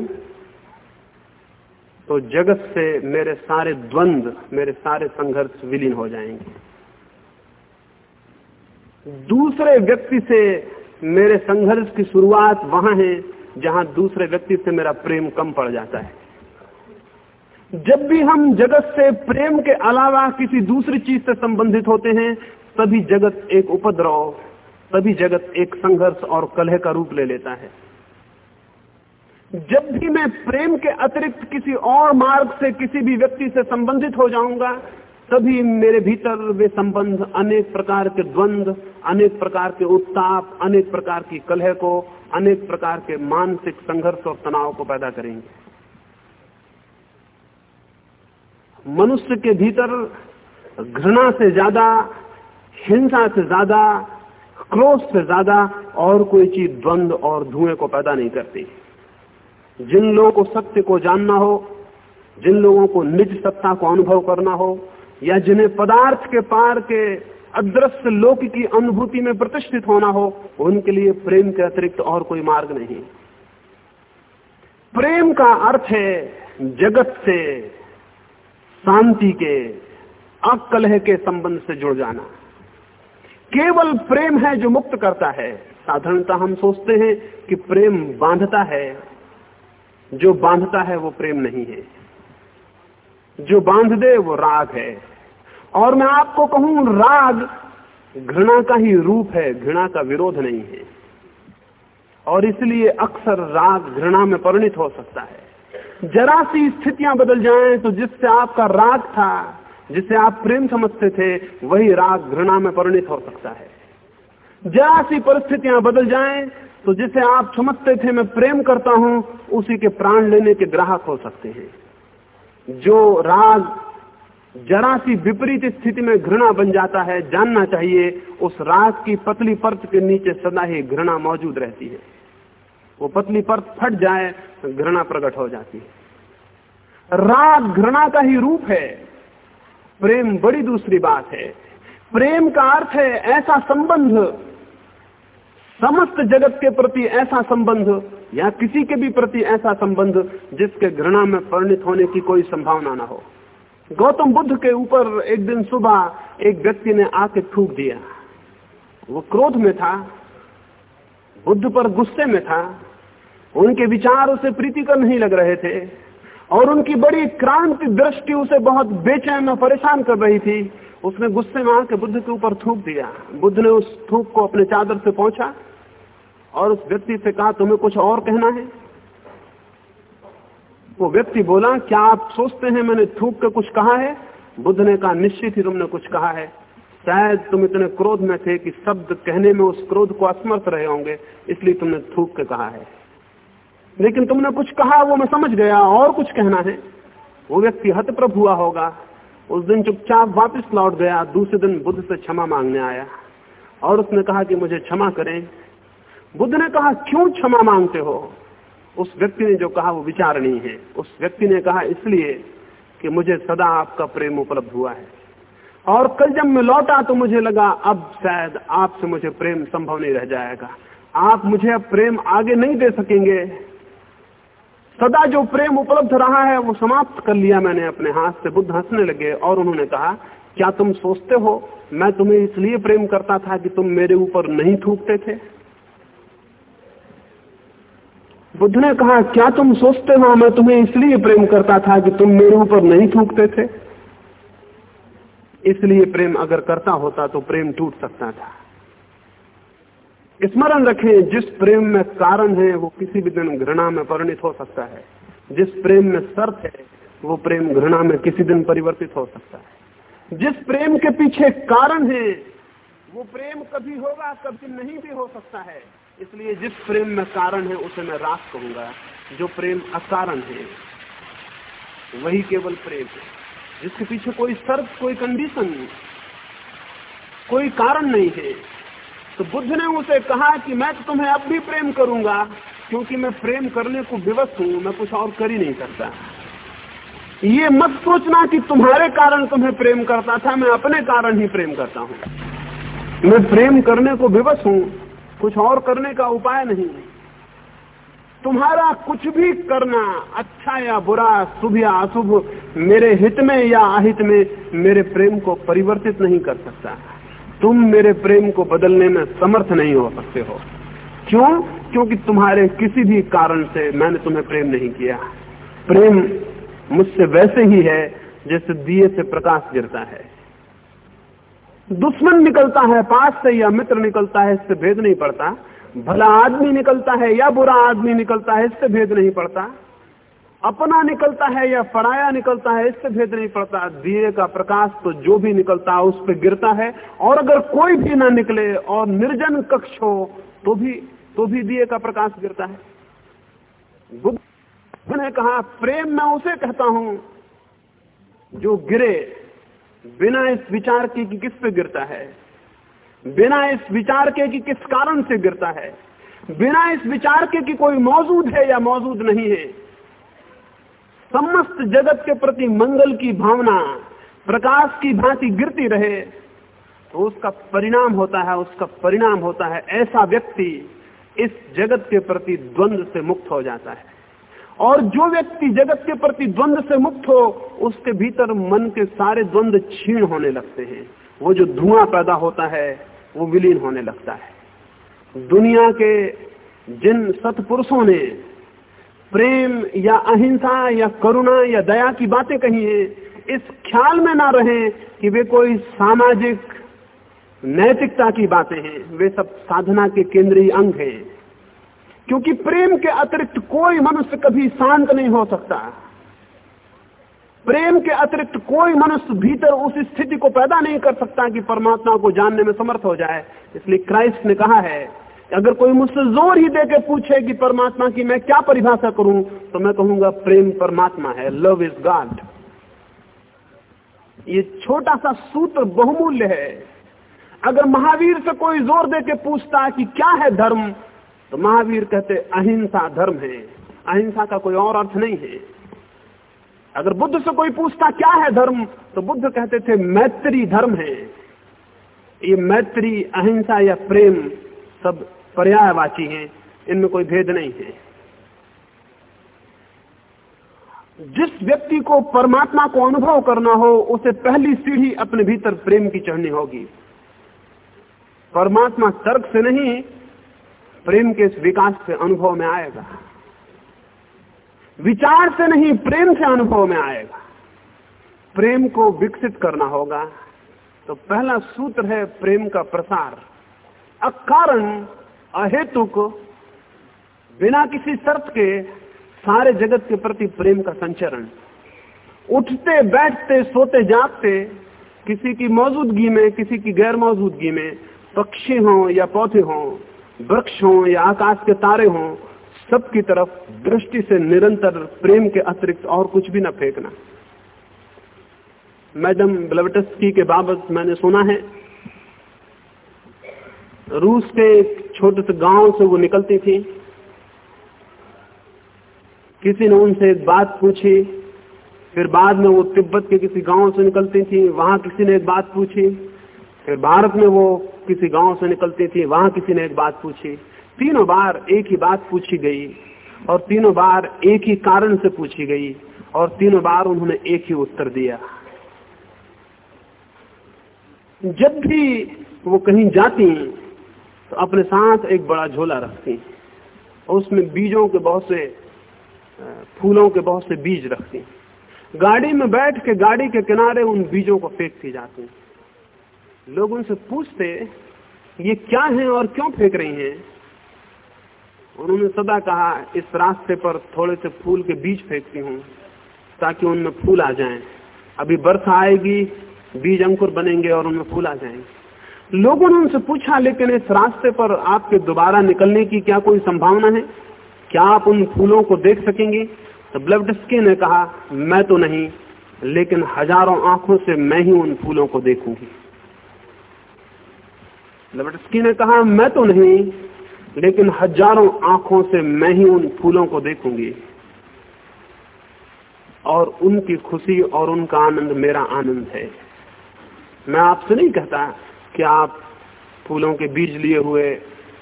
तो जगत से मेरे सारे द्वंद्व मेरे सारे संघर्ष विलीन हो जाएँगे। दूसरे व्यक्ति से मेरे संघर्ष की शुरुआत वहाँ है, जहाँ दूसरे व्यक्ति से मेरा प्रेम कम पड़ जाता है। जब भी हम जगत से प्रेम के अलावा किसी दूसरी चीज़ से संबंधित होते हैं, तभी जगत एक उपद्रव, तभी जगत एक संघर्ष और कलह का रूप ले लेता है। जब भी मैं प्रेम के अतिरिक्त किसी और मार्ग से किसी भी व्यक्ति से संबंधित हो जाऊँगा तभी मेरे भीतर वे संबंध अनेक प्रकार के द्वंद, अनेक प्रकार के उत्ताप, अनेक प्रकार की कलह को, अनेक प्रकार के मानसिक संघर्ष और तनाव को पैदा करेंगे। मनुष्य के भीतर घृणा से ज़्यादा, हिंसा से ज़्यादा, क्रोध से ज़्यादा और कोई चीज़ द्वंद और धुएँ को पैदा नहीं करती। जिन लोगों को सत्य को जानना हो, जिन लोगों को निज सत्ता को अनुभव करना हो या जिन्हें पदार्थ के पार के अदृश्य लोक की अनुभूति में प्रतिष्ठित होना हो, उनके लिए प्रेम के अतिरिक्त और कोई मार्ग नहीं। प्रेम का अर्थ है जगत से, शांति के, अकलह के संबंध से जुड़ जाना। केवल प्रेम है जो मुक्त करता है। साधारणता हम सोचते हैं कि प्रेम बांधता है। जो बांधता है वो प्रेम नहीं है। जो बाँध दे वो राग है। और मैं आपको कहूँ, राग घृणा का ही रूप है, घृणा का विरोध नहीं है। और इसलिए अक्सर राग घृणा में परिणित हो सकता है। जरा सी स्थितियाँ बदल जाएँ तो जिससे आपका राग था, जिसे आप प्रेम समझते थे, वही राग घृणा में परिणित हो सकता है। जरा सी परिस्थितियाँ बदल जाएँ तो जिसे आप समझते थे, मैं प्रेम करता हूँ, उसी के प्राण लेने के ग्राहक हो सकते हैं। जो राग जरा सी विपरीत स्थिति में घृणा बन जाता है, जानना चाहिए, उस राग की पतली परत के नीचे सदा ही घृणा मौजूद रहती है। वो पतली परत फट जाए, घृणा प्रकट हो जाती है। राग घृणा का ही रूप है। प्रेम बड़ी दूसरी बात है। प्रेम का अर्थ है ऐसा संबंध। समस्त जगत के प्रति ऐसा संबंध या किसी के भी प्रति ऐसा संबंध जिसके घृणा में परिणित होने की कोई संभावना ना हो। गौतम बुद्ध के ऊपर एक दिन सुबह एक व्यक्ति ने आके थूक दिया। वो क्रोध में था, बुद्ध पर गुस्से में था, उनके विचार उसे प्रीतिकर नहीं लग रहे थे, और उनकी बड़ी क्रांति दृष्टि उसे बहुत बेचैन और परेशान कर रही थी। उसने गुस्से में आके बुद्ध के ऊपर थूक दिया। बुद्ध ने उस थूक को अपने चादर से पहुँचा और उस व्यक्ति से कहा, तुम्हें कुछ और कहना है? वो व्यक्ति बोला, क्या आप सोचते हैं मैंने थूक के कुछ कहा है? बुद्ध ने कहा, निश्चित ही तुमने कुछ कहा है। शायद तुम इतने क्रोध में थे कि शब्द कहने में उस क्रोध को असमर्थ रहे होंगे, इसलिए तुमने थूक के कहा है। लेकिन तुमने कुछ कहा, वो मैं समझ गया, और कुछ कहना है। वो व्यक्ति हतप्रभ हुआ होगा। उस दिन चुपचाप वापस लौट गया, दूसरे दिन बुद्ध से क्षमा मांगने आया। और उसने कहा कि मुझे क्षमा करें। बुद्ध ने कहा, क्यों क्षमा मांगते हो? उस व्यक्ति ने जो कहा वो विचारणीय है। उस व्यक्ति ने कहा इसलिए कि मुझे सदा आपका प्रेम उपलब्ध हुआ है। और कल जब मैं लौटा तो मुझे लगा, अब शायद आपसे मुझे प्रेम संभव नहीं रह जाएगा। आप मुझे अब प्रेम आगे नहीं दे सकेंगे। सदा जो प्रेम उपलब्ध रहा है, वो समाप्त कर लिया मैंने अपने हाथ से। बुद्ध हंसने लगे और उन्होंने कहा, क्या तुम सोचते हो, मैं तुम्हें इसलिए प्रेम करता था कि तुम मेरे ऊपर नहीं थूकते थे? बुद्ध ने कहा, क्या तुम सोचते हो, मैं तुम्हें इसलिए प्रेम करता था कि तुम मेरे ऊपर नहीं थूकते थे? इसलिए प्रेम अगर करता होता तो प्रेम टूट सकता था। स्मरण रखें, जिस प्रेम में कारण है, वो किसी भी दिन घृणा में परिणित हो सकता है। जिस प्रेम में शर्त है, वो प्रेम घृणा में किसी दिन परिवर्तित हो सकता है। जिस प्रेम के पीछे कारण है, वो प्रेम कभी होगा, कभी नहीं भी हो सकता है। इसलिए जिस प्रेम में कारण है, उसे मैं राग कहूँगा। जो प्रेम अकारण है, वही केवल प्रेम है। जिसके पीछे कोई शर्त, कोई कंडीशन कोई कारण नहीं है। तो बुद्ध ने उसे कहा कि मैं तो तुम्हें अब भी प्रेम करूँगा, क्योंकि मैं प्रेम करने को विवश हूँ, मैं कुछ और कर ही नहीं सकता। ये मत सोचना कि तुम्हारे कारण तुम्हें प्रेम करता था, मैं अपने कारण ही प्रेम करता हूँ। मैं प्रेम करने को विवश हूँ कुछ और करने का उपाय नहीं है। तुम्हारा कुछ भी करना अच्छा या बुरा, शुभ या अशुभ, मेरे हित में या अहित में, मेरे प्रेम को परिवर्तित नहीं कर सकता। तुम मेरे प्रेम को बदलने में समर्थ नहीं हो सकते हो। क्यों? क्योंकि तुम्हारे किसी भी कारण से मैंने तुम्हें प्रेम नहीं किया। प्रेम मुझसे वैसे ही है जैसे दिए से प्रकाश गिरता है। दुश्मन निकलता है, पास से या मित्र निकलता है, इससे भेद नहीं पड़ता। भला आदमी निकलता है या बुरा आदमी निकलता है, इससे भेद नहीं पड़ता। अपना निकलता है या पराया निकलता है, इससे भेद नहीं पड़ता। दिए का प्रकाश तो जो भी निकलता है, उस पर गिरता है। और अगर कोई भी ना निकले और निर्जन कक्ष हो तो भी तो भी दिए का प्रकाश गिरता है। बुद्ध ने कहा, प्रेम मैं उसे कहता हूँ, जो गिरे बिना इस विचार के कि किस पे गिरता है, बिना इस विचार के कि किस कारण से गिरता है, बिना इस विचार के कि कोई मौजूद है या मौजूद नहीं है, समस्त जगत के प्रति मंगल की भावना, प्रकाश की भांति गिरती रहे तो उसका परिणाम होता है, उसका परिणाम होता है ऐसा व्यक्ति इस जगत के प्रति द्वंद्व से मुक्त हो जाता है। और जो व्यक्ति जगत के प्रति द्वंद्व से मुक्त हो, उसके भीतर मन के सारे द्वंद्व क्षीण होने लगते हैं। वो जो धुआँ पैदा होता है, वो विलीन होने लगता है। दुनिया के जिन सतपुरुषों ने प्रेम या अहिंसा या करुणा या दया की बातें कही है, इस ख्याल में ना रहे कि वे कोई सामाजिक, नैतिकता की बातें हैं। वे सब साधना के केंद्रीय अंग हैं। क्योंकि प्रेम के अतिरिक्त कोई मनुष्य कभी शांत नहीं हो सकता। प्रेम के अतिरिक्त कोई मनुष्य भीतर उस स्थिति को पैदा नहीं कर सकता कि परमात्मा को जानने में समर्थ हो जाए। इसलिए क्राइस्ट ने कहा है अगर कोई मुझसे ज़ोर ही दे के पूछे कि परमात्मा की मैं क्या परिभाषा करूँ तो मैं कहूँगा, प्रेम परमात्मा है लव इज़ गॉड ये छोटा सा सूत्र बहुमूल्य है। अगर महावीर से कोई ज़ोर दे के पूछता कि क्या है धर्म तो महावीर कहते, अहिंसा धर्म है। अहिंसा का कोई और अर्थ नहीं है। अगर बुद्ध से कोई पूछता, क्या है धर्म? तो बुद्ध कहते थे, मैत्री धर्म है। ये मैत्री, अहिंसा या प्रेम सब पर्यायवाची हैं। इनमें कोई भेद नहीं है। जिस व्यक्ति को परमात्मा को अनुभव करना हो, उसे पहली सीढ़ी अपने भीतर प्रेम की चढ़नी होगी। परमात्मा तर्क से नहीं प्रेम के इस विकास से अनुभव में आएगा। विचार से नहीं, प्रेम से अनुभव में आएगा। प्रेम को विकसित करना होगा। तो पहला सूत्र है प्रेम का प्रसार। अकारण, अहेतुक, बिना किसी शर्त के सारे जगत के प्रति प्रेम का संचरण। उठते, बैठते, सोते, जागते, किसी की मौजूदगी में, किसी की गैर मौजूदगी में पक्षी हों या पौधे हों वृक्ष हों या आकाश के तारे हों, सबकी तरफ़ दृष्टि से निरंतर प्रेम के अतिरिक्त और कुछ भी न फेंकना। मैडम ब्लवटस्की के बाबत मैंने सुना है, रूस के छोटे से गाँव से वो निकलती थी। किसी ने उनसे एक बात पूछी, फिर बाद में वो तिब्बत के किसी गाँव से निकलती थी, वहाँ किसी ने एक बात पूछी। फिर भारत में वो किसी गाँव से निकलती थी, वहाँ किसी ने एक बात पूछी। तीनों बार एक ही बात पूछी गई और तीनों बार एक ही कारण से पूछी गई और तीनों बार उन्होंने एक ही उत्तर दिया। जब भी वो कहीं जाती तो अपने साथ एक बड़ा झोला रखती और उसमें बीजों के बहुत से फूलों के बहुत से बीज रखती गाड़ी में बैठ के गाड़ी के किनारे उन बीजों को फेंकती जाती लोग उनसे पूछते, ये क्या है और क्यों फेंक रही हैं? उन्होंने सदा कहा, इस रास्ते पर थोड़े से फूल के बीज फेंकती हूँ, ताकि उनमें फूल आ जाएँ। अभी बरसा आएगी, बीज अंकुर बनेंगे और उनमें फूल आ जाएँगे। लोगों ने उनसे पूछा, लेकिन इस रास्ते पर आपके दोबारा निकलने की क्या कोई संभावना है? क्या आप उन फूलों को देख सकेंगे? तो ब्लवडस्की ने कहा, मैं तो नहीं, लेकिन हज़ारों आँखों से मैं ही उन फूलों को देखूँगी। ब्लवडस्की ने कहा, मैं तो नहीं, लेकिन हज़ारों आँखों से मैं ही उन फूलों को देखूँगी। और उनकी खुशी और उनका आनंद मेरा आनंद है। मैं आपसे नहीं कहता कि आप फूलों के बीज लिए हुए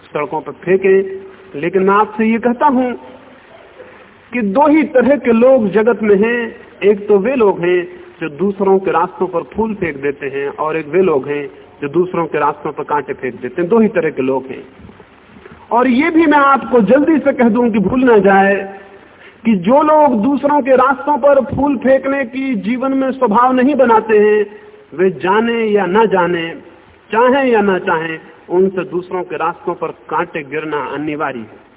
सड़कों पर फेंकें, लेकिन मैं आपसे ये कहता हूँ कि दो ही तरह के लोग जगत में हैं। एक तो वे लोग हैं जो दूसरों के रास्तों पर फूल फेंक देते हैं और एक वे लोग हैं जो दूसरों के रास्तों पर कांटे फेंक देते हैं। दो ही तरह के लोग हैं। और ये भी मैं आपको जल्दी से कह दूँ कि भूल ना जाए कि जो लोग दूसरों के रास्तों पर फूल फेंकने की जीवन में स्वभाव नहीं बनाते हैं, वे जाने या ना जाने, चाहे या ना चाहे, उनसे दूसरों के रास्तों पर कांटे गिरना अनिवार्य है।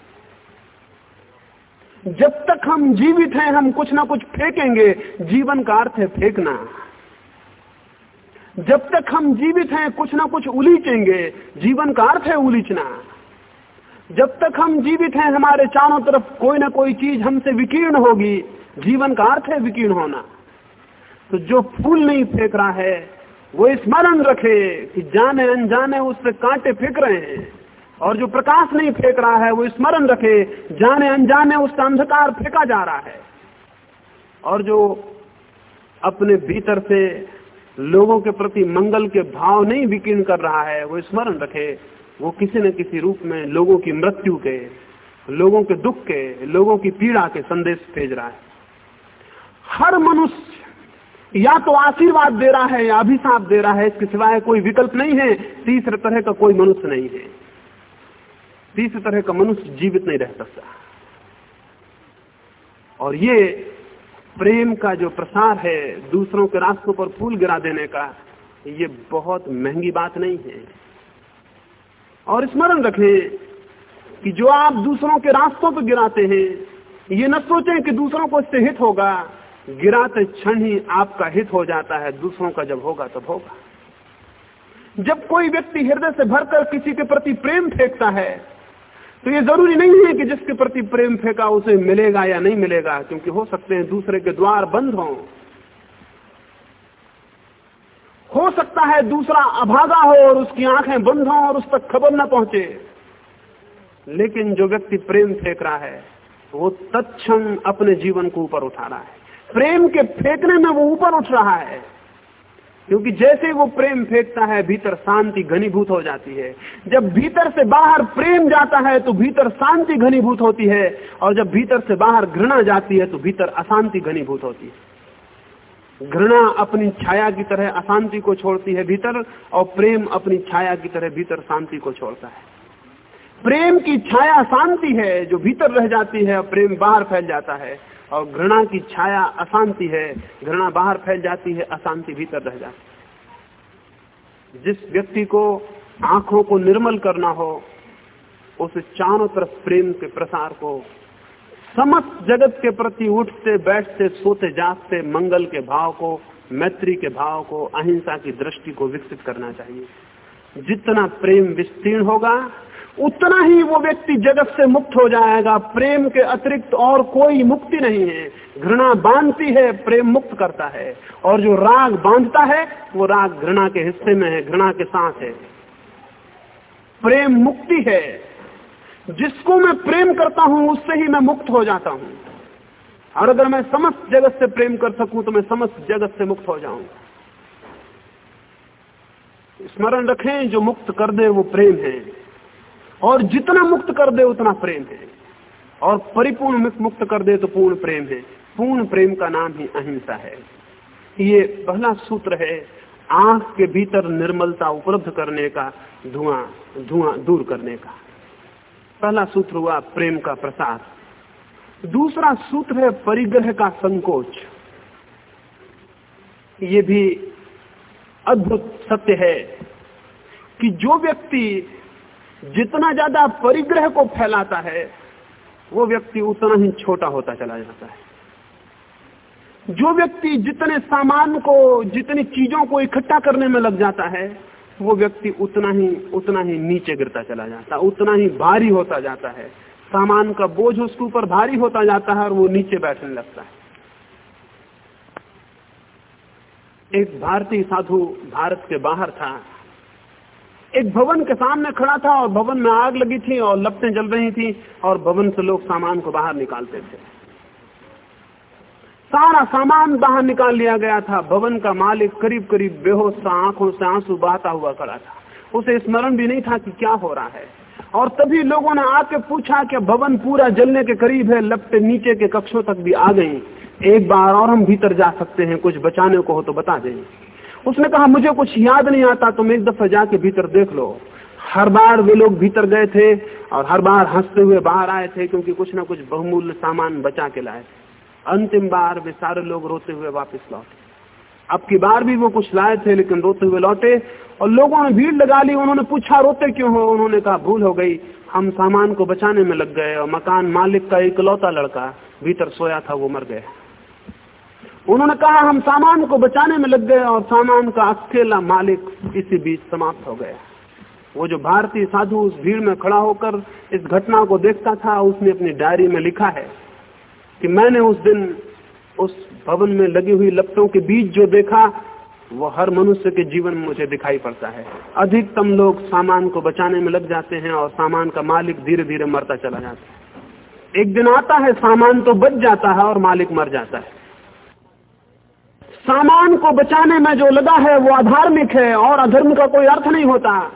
जब तक हम जीवित हैं, हम कुछ ना कुछ फेंकेंगे। जीवन का अर्थ है फेंकना। जब तक हम जीवित हैं, कुछ ना कुछ उलीचेंगे। जीवन का अर्थ है उलीचना। जब तक हम जीवित हैं, हमारे चारों तरफ़ कोई ना कोई चीज़ हमसे विकीर्ण होगी। जीवन का अर्थ है विकीर्ण होना। तो जो फूल नहीं फेंक रहा है, वो स्मरण रखे कि जाने अनजाने उससे कांटे फेंक रहे हैं। और जो प्रकाश नहीं फेंक रहा है, वो स्मरण रखे, जाने अनजाने उसका अंधकार फेंका जा रहा है। और जो अपने भीतर से लोगों के प्रति मंगल के भाव नहीं विकीर्ण कर रहा है, वो स्मरण रखे, वो किसी न किसी रूप में लोगों की मृत्यु के, लोगों के दुख के, लोगों की पीड़ा के संदेश भेज रहा है। हर मनुष्य या तो आशीर्वाद दे रहा है या अभिशाप दे रहा है, इसके सिवाय कोई विकल्प नहीं है, तीसरे तरह का कोई मनुष्य नहीं है। तीसरे तरह का मनुष्य जीवित नहीं रह सकता। और ये प्रेम का जो प्रसार है दूसरों के रास्तों पर फूल गिरा देने का, ये बहुत महँगी बात नहीं है। और स्मरण रखें कि जो आप दूसरों के रास्तों पर गिराते हैं, ये न सोचें कि दूसरों को इससे हित होगा। गिराते क्षण ही आपका हित हो जाता है, दूसरों का जब होगा, तब होगा। जब कोई व्यक्ति हृदय से भरकर किसी के प्रति प्रेम फेंकता है तो ये ज़रूरी नहीं है कि जिसके प्रति प्रेम फेंका उसे मिलेगा या नहीं मिलेगा, क्योंकि हो सकते हैं दूसरे के द्वार बंद हों। हो सकता है दूसरा अभागा हो और उसकी आँखें बंद हों और उस तक खबर न पहुँचे। लेकिन जो व्यक्ति प्रेम फेंक रहा है, वो तत्क्षण अपने जीवन को ऊपर उठा रहा है। प्रेम के फेंकने में वो ऊपर उठ रहा है। क्योंकि जैसे वो प्रेम फेंकता है, भीतर शांति घनीभूत हो जाती है। जब भीतर से बाहर प्रेम जाता है तो भीतर शांति घनीभूत होती है। और जब भीतर से बाहर घृणा जाती है तो भीतर अशांति घनीभूत होती है। घृणा अपनी छाया की तरह अशांति को छोड़ती है भीतर, और प्रेम अपनी छाया की तरह भीतर शांति को छोड़ता है। प्रेम की छाया शांति है जो भीतर रह जाती है, और प्रेम बाहर फैल जाता है। और घृणा की छाया अशांति है, घृणा बाहर फैल जाती है, अशांति भीतर रह जाती है। जिस व्यक्ति को आँखों को निर्मल करना हो, उसे चारों तरफ़ प्रेम के प्रसार को, समस्त जगत के प्रति उठते, बैठते, सोते, जागते मंगल के भाव को, मैत्री के भाव को, अहिंसा की दृष्टि को विकसित करना चाहिए। जितना प्रेम विस्तीर्ण होगा उतना ही वो व्यक्ति जगत से मुक्त हो जाएगा। प्रेम के अतिरिक्त और कोई मुक्ति नहीं है। घृणा बांधती है, प्रेम मुक्त करता है। और जो राग बांधता है, वो राग घृणा के हिस्से में है, घृणा के साथ है। प्रेम मुक्ति है। जिसको मैं प्रेम करता हूँ, उससे ही मैं मुक्त हो जाता हूँ। और अगर मैं समस्त जगत से प्रेम कर सकूँ तो मैं समस्त जगत से मुक्त हो जाऊँगा स्मरण रखें, जो मुक्त कर दे, वो प्रेम है। और जितना मुक्त कर दे, उतना प्रेम है। और परिपूर्ण मुक्त कर दे तो पूर्ण प्रेम है। पूर्ण प्रेम का नाम ही अहिंसा है। ये पहला सूत्र है, आँख के भीतर निर्मलता उपलब्ध करने का, धुआँ धुआँ दूर करने का। पहला सूत्र हुआ प्रेम का प्रसार। दूसरा सूत्र है परिग्रह का संकोच। ये भी अद्भुत सत्य है कि जो व्यक्ति जितना ज़्यादा परिग्रह को फैलाता है, वो व्यक्ति उतना ही छोटा होता चला जाता है। जो व्यक्ति जितने सामान को, जितनी चीज़ों को इकट्ठा करने में लग जाता है, वो व्यक्ति उतना ही उतना ही नीचे गिरता चला जाता है उतना ही भारी होता जाता है। सामान का बोझ उसके ऊपर भारी होता जाता है और वो नीचे बैठने लगता है। एक भारतीय साधु भारत के बाहर था। एक भवन के सामने खड़ा था और भवन में आग लगी थी और लपटें जल रही थी और भवन से लोग सामान को बाहर निकालते थे। सारा सामान बाहर निकाल लिया गया था। भवन का मालिक करीब करीब बेहोश सा आँखों से आँसू बहाता हुआ खड़ा था। उसे स्मरण भी नहीं था कि क्या हो रहा है। और तभी लोगों ने आके पूछा कि भवन पूरा जलने के करीब है, लपटे नीचे के कक्षों तक भी आ गई। एक बार और हम भीतर जा सकते हैं, कुछ बचाने को हो तो बता दें। उसने कहा, मुझे कुछ याद नहीं आता, तुम एक दफ़ा जाके भीतर देख लो। हर बार वे लोग भीतर गए थे और हर बार हँसते हुए बाहर आए थे क्योंकि कुछ ना कुछ बहुमूल्य सामान बचा के लाए। अंतिम बार वे सारे लोग रोते हुए वापस लौटे। अब की बार भी वो कुछ लाए थे, लेकिन रोते हुए लौटे और लोगों ने भीड़ लगा ली। उन्होंने पूछा, रोते क्यों हो? उन्होंने कहा, भूल हो गई। हम सामान को बचाने में लग गए और मकान मालिक का इकलौता लड़का भीतर सोया था, वो मर गया। उन्होंने कहा, हम सामान को बचाने में लग गए और सामान का अकेला मालिक इसी बीच समाप्त हो गया। वो जो भारतीय साधु उस भीड़ में खड़ा होकर इस घटना को देखता था, उसने अपनी डायरी में लिखा है कि मैंने उस दिन उस भवन में लगी हुई लपटों के बीच जो देखा वो हर मनुष्य के जीवन में मुझे दिखाई पड़ता है। अधिकतम लोग सामान को बचाने में लग जाते हैं और सामान का मालिक धीरे धीरे मरता चला जाता है। एक दिन आता है, सामान तो बच जाता है और मालिक मर जाता है। सामान को बचाने में जो लगा है वो अधार्मिक है और अधर्म का कोई अर्थ नहीं होता।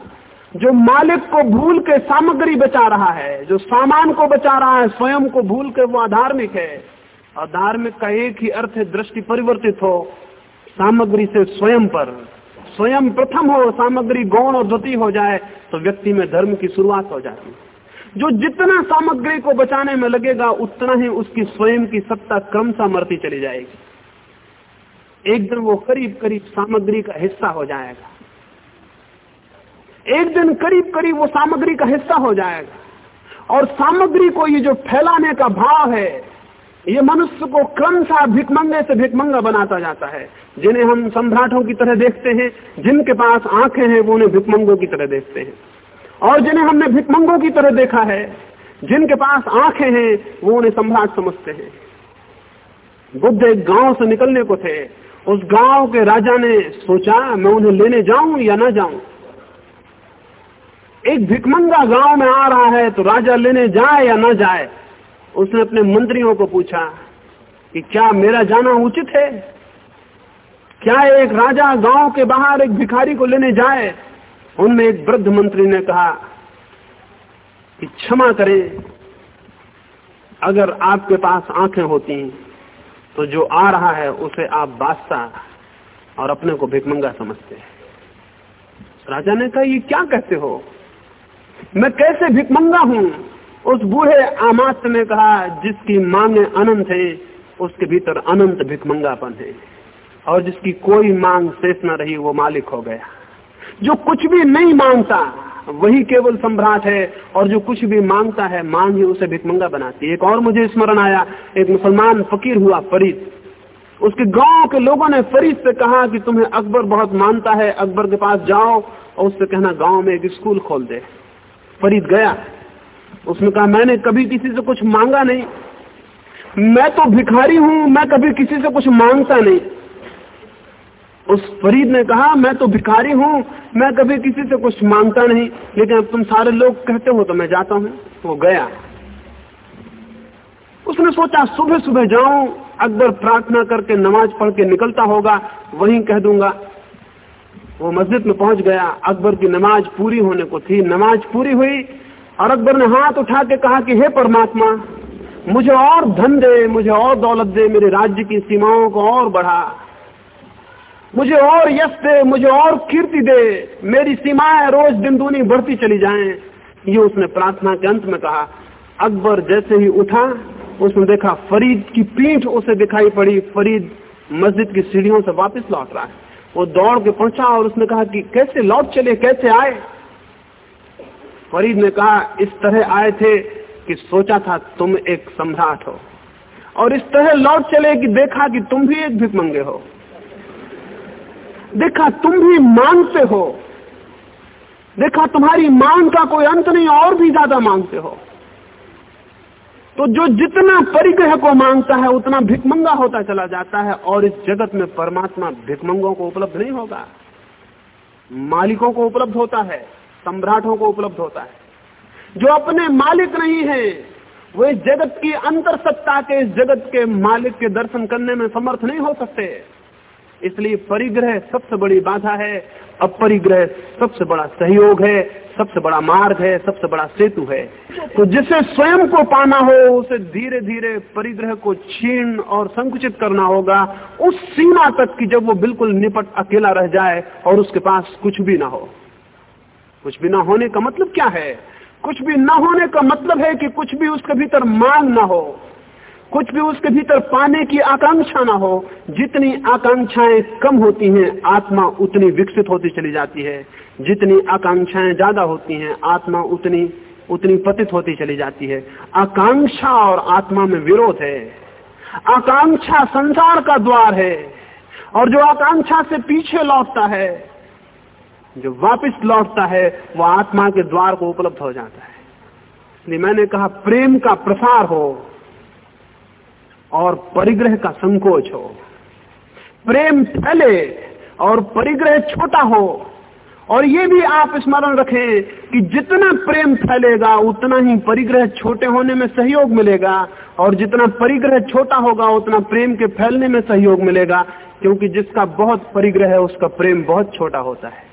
जो मालिक को भूल के सामग्री बचा रहा है, जो सामान को बचा रहा है, स्वयं को भूल के वो अधार्मिक है। और धार्मिक का एक ही अर्थ है दृष्टि परिवर्तित हो, सामग्री से स्वयं पर। स्वयं प्रथम हो, सामग्री गौण और द्वितीय हो जाए तो व्यक्ति में धर्म की शुरुआत हो जाती है। जो जितना सामग्री को बचाने में लगेगा, उतना ही उसकी स्वयं की सत्ता क्रमशः मरती चली जाएगी। एक दिन वो करीब करीब सामग्री का हिस्सा हो जाएगा। एक दिन करीब करीब वो सामग्री का हिस्सा हो जाएगा। और सामग्री को ये जो फैलाने का भाव है, ये मनुष्य को क्रमशः भिकमंगे से भिकमंगा बनाता जाता है। जिन्हें हम सम्राटों की तरह देखते हैं, जिनके पास आँखें हैं, वो उन्हें भिकमंगों की तरह देखते हैं। और जिन्हें हमने भिकमंगों की तरह देखा है, जिनके पास आँखें हैं, वो उन्हें सम्राट समझते हैं। बुद्ध एक गाँव से निकलने को थे उस गाँव के राजा ने सोचा, मैं उन्हें लेने जाऊँ या ना जाऊँ? एक भिकमंगा गाँव में आ रहा है तो राजा लेने जाए या ना जाए? उसने अपने मंत्रियों को पूछा कि क्या मेरा जाना उचित है? क्या एक राजा गाँव के बाहर एक भिखारी को लेने जाए? उनमें एक वृद्ध मंत्री ने कहा कि क्षमा करें, अगर आपके पास आँखें होती तो जो आ रहा है, उसे आप बादशाह और अपने को भिकमंगा समझते हैं। राजा ने कहा, ये क्या कहते हो? मैं कैसे भिकमंगा हूँ? उस बूढ़े आमात्य ने कहा, जिसकी मांगे अनंत है, उसके भीतर अनंत भिकमंगापन है। और जिसकी कोई मांग शेष न रही, वो मालिक हो गया। जो कुछ भी नहीं माँगता वही केवल सम्राट है और जो कुछ भी माँगता है, मांग ही उसे भिकमंगा बनाती है। एक और मुझे स्मरण आया, एक मुसलमान फकीर हुआ, फरीद। उसके गाँव के लोगों ने फरीद से कहा कि तुम्हें अकबर बहुत मानता है, अकबर के पास जाओ और उससे कहना, गाँव में एक स्कूल खोल दे। फरीद गया। उसने कहा, मैंने कभी किसी से कुछ मांगा नहीं। मैं तो भिखारी हूँ, मैं कभी किसी से कुछ माँगता नहीं। उस फरीद ने कहा, मैं तो भिखारी हूँ, मैं कभी किसी से कुछ माँगता नहीं, लेकिन अब तुम सारे लोग कहते हो तो मैं जाता हूँ। वो गया। उसने सोचा सुबह सुबह जाऊँ, अकबर प्रार्थना करके नमाज़ पढ़ के निकलता होगा, वहीं कह दूँगा। वो मस्जिद में पहुँच गया। अकबर की नमाज़ पूरी होने को थी। नमाज़ पूरी हुई और अकबर ने हाथ उठा के कहा कि, हे परमात्मा, मुझे और धन दे, मुझे और दौलत दे, मेरे राज्य की सीमाओं को और बढ़ा। मुझे और यश दे, मुझे और कीर्ति दे, मेरी सीमाएँ रोज दिन दूनी बढ़ती चली जाएँ। ये उसने प्रार्थना के अंत में कहा। अकबर जैसे ही उठा, उसने देखा फरीद की पीठ उसे दिखाई पड़ी। फरीद मस्जिद की सीढ़ियों से वापस लौट रहा है। वो दौड़ के पहुँचा और उसने कहा कि कैसे लौट चले, कैसे आए? फरीद ने कहा, इस तरह आए थे कि सोचा था तुम एक सम्राट हो। और इस तरह लौट चले कि देखा कि तुम भी एक भिक मंगे हो। देखा तुम भी मांगते हो। देखा तुम्हारी मांग का कोई अंत नहीं, और भी ज़्यादा मांगते हो। तो जो जितना परिग्रह को माँगता है, उतना भिकमंगा होता चला जाता है, और इस जगत में परमात्मा भिकमंगों को उपलब्ध नहीं होगा। मालिकों को उपलब्ध होता है, सम्राटों को उपलब्ध होता है। जो अपने मालिक नहीं है, वो जगत की अंतर सत्ता के जगत के मालिक के दर्शन करने में समर्थ नहीं हो सकते। इसलिए परिग्रह सबसे बड़ी बाधा है, अपरिग्रह सबसे बड़ा सहयोग है, सबसे बड़ा मार्ग है, सबसे बड़ा सेतु है। तो जिसे स्वयं को पाना हो, उसे धीरे धीरे परिग्रह को छीन और संकुचित करना होगा। उस सीमा तक कि जब वो बिल्कुल निपट अकेला रह जाए और उसके पास कुछ भी ना हो। कुछ भी ना होने का मतलब क्या है? कुछ भी ना होने का मतलब है कि कुछ भी उसके भीतर मांग ना हो। कुछ भी उसके भीतर पाने की आकांक्षा ना हो, जितनी आकांक्षाएँ कम होती हैं, आत्मा उतनी विकसित होती चली जाती है। जितनी आकांक्षाएँ ज़्यादा होती हैं, आत्मा उतनी उतनी पतित होती चली जाती है। आकांक्षा और आत्मा में विरोध है। आकांक्षा संसार का द्वार है। और जो आकांक्षा से पीछे लौटता है, जो वापस लौटता है वो आत्मा के द्वार को उपलब्ध हो जाता है। इसलिए मैंने कहा, प्रेम का प्रसार हो। और परिग्रह का संकोच हो। प्रेम फैले और परिग्रह छोटा हो। और ये भी आप स्मरण रखें कि जितना प्रेम फैलेगा, उतना ही परिग्रह छोटे होने में सहयोग मिलेगा। और जितना परिग्रह छोटा होगा, उतना प्रेम के फैलने में सहयोग मिलेगा। क्योंकि जिसका बहुत परिग्रह है, उसका प्रेम बहुत छोटा होता है।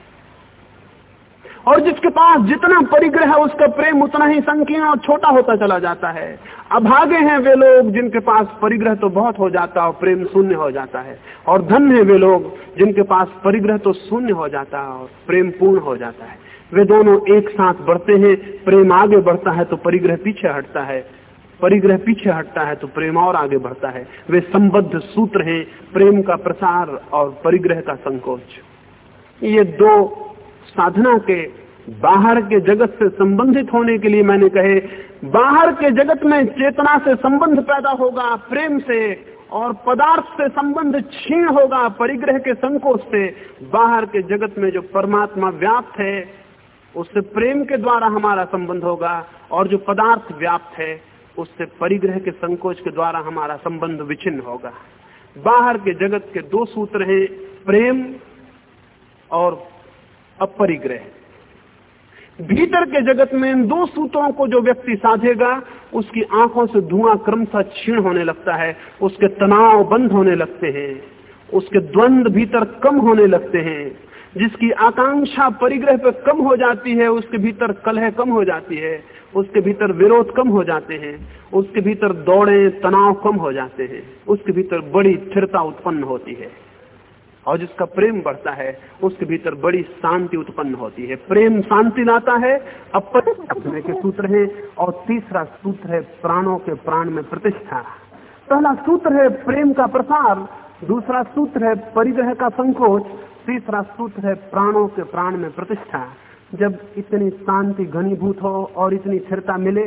और जिसके पास जितना परिग्रह है, उसका प्रेम उतना ही संकीर्ण और छोटा होता चला जाता है। अभागे हैं वे लोग जिनके पास परिग्रह तो बहुत हो जाता है और प्रेम शून्य हो जाता है। और धन है वे लोग जिनके पास परिग्रह तो शून्य हो जाता है और प्रेम पूर्ण हो जाता है। वे दोनों एक साथ बढ़ते हैं, प्रेम आगे बढ़ता है तो परिग्रह पीछे हटता है। परिग्रह पीछे हटता है तो प्रेम और आगे बढ़ता है। वे संबद्ध सूत्र हैं, प्रेम का प्रसार और परिग्रह का संकोच। ये दो साधना के बाहर के जगत से संबंधित होने के लिए मैंने कहे, बाहर के जगत में चेतना से संबंध पैदा होगा, प्रेम से और पदार्थ से संबंध क्षीण होगा, परिग्रह के संकोच से। बाहर के जगत में जो परमात्मा व्याप्त है, उससे प्रेम के द्वारा हमारा संबंध होगा और जो पदार्थ व्याप्त है, उससे परिग्रह के संकोच के द्वारा हमारा संबंध विचिन्न होगा। बाहर के जगत के दो सूत्र हैं, प्रेम और अपरिग्रह। भीतर के जगत में इन दो सूत्रों को जो व्यक्ति साधेगा, उसकी आँखों से धुआँ क्रमशः क्षीण होने लगता है, उसके तनाव बंद होने लगते हैं, उसके द्वंद भीतर कम होने लगते हैं, जिसकी आकांक्षा परिग्रह पर कम हो जाती है, उसके भीतर कलह कम हो जाती है, उसके भीतर विरोध कम हो जाते हैं, उसके भीतर दौड़े, तनाव कम हो जाते हैं, उसके भीतर बड़ी स्थिरता उत्पन्न होती है। और जिसका प्रेम बढ़ता है, उसके भीतर बड़ी शांति उत्पन्न होती है। प्रेम शांति लाता है, अपने के सूत्र है, और तीसरा सूत्र है, प्राणों के प्राण में प्रतिष्ठा। पहला सूत्र है, प्रेम का प्रसार। दूसरा सूत्र है, परिग्रह का संकोच। तीसरा सूत्र है, प्राणों के प्राण में प्रतिष्ठा। जब इतनी शांति घनीभूत हो और इतनी स्थिरता मिले,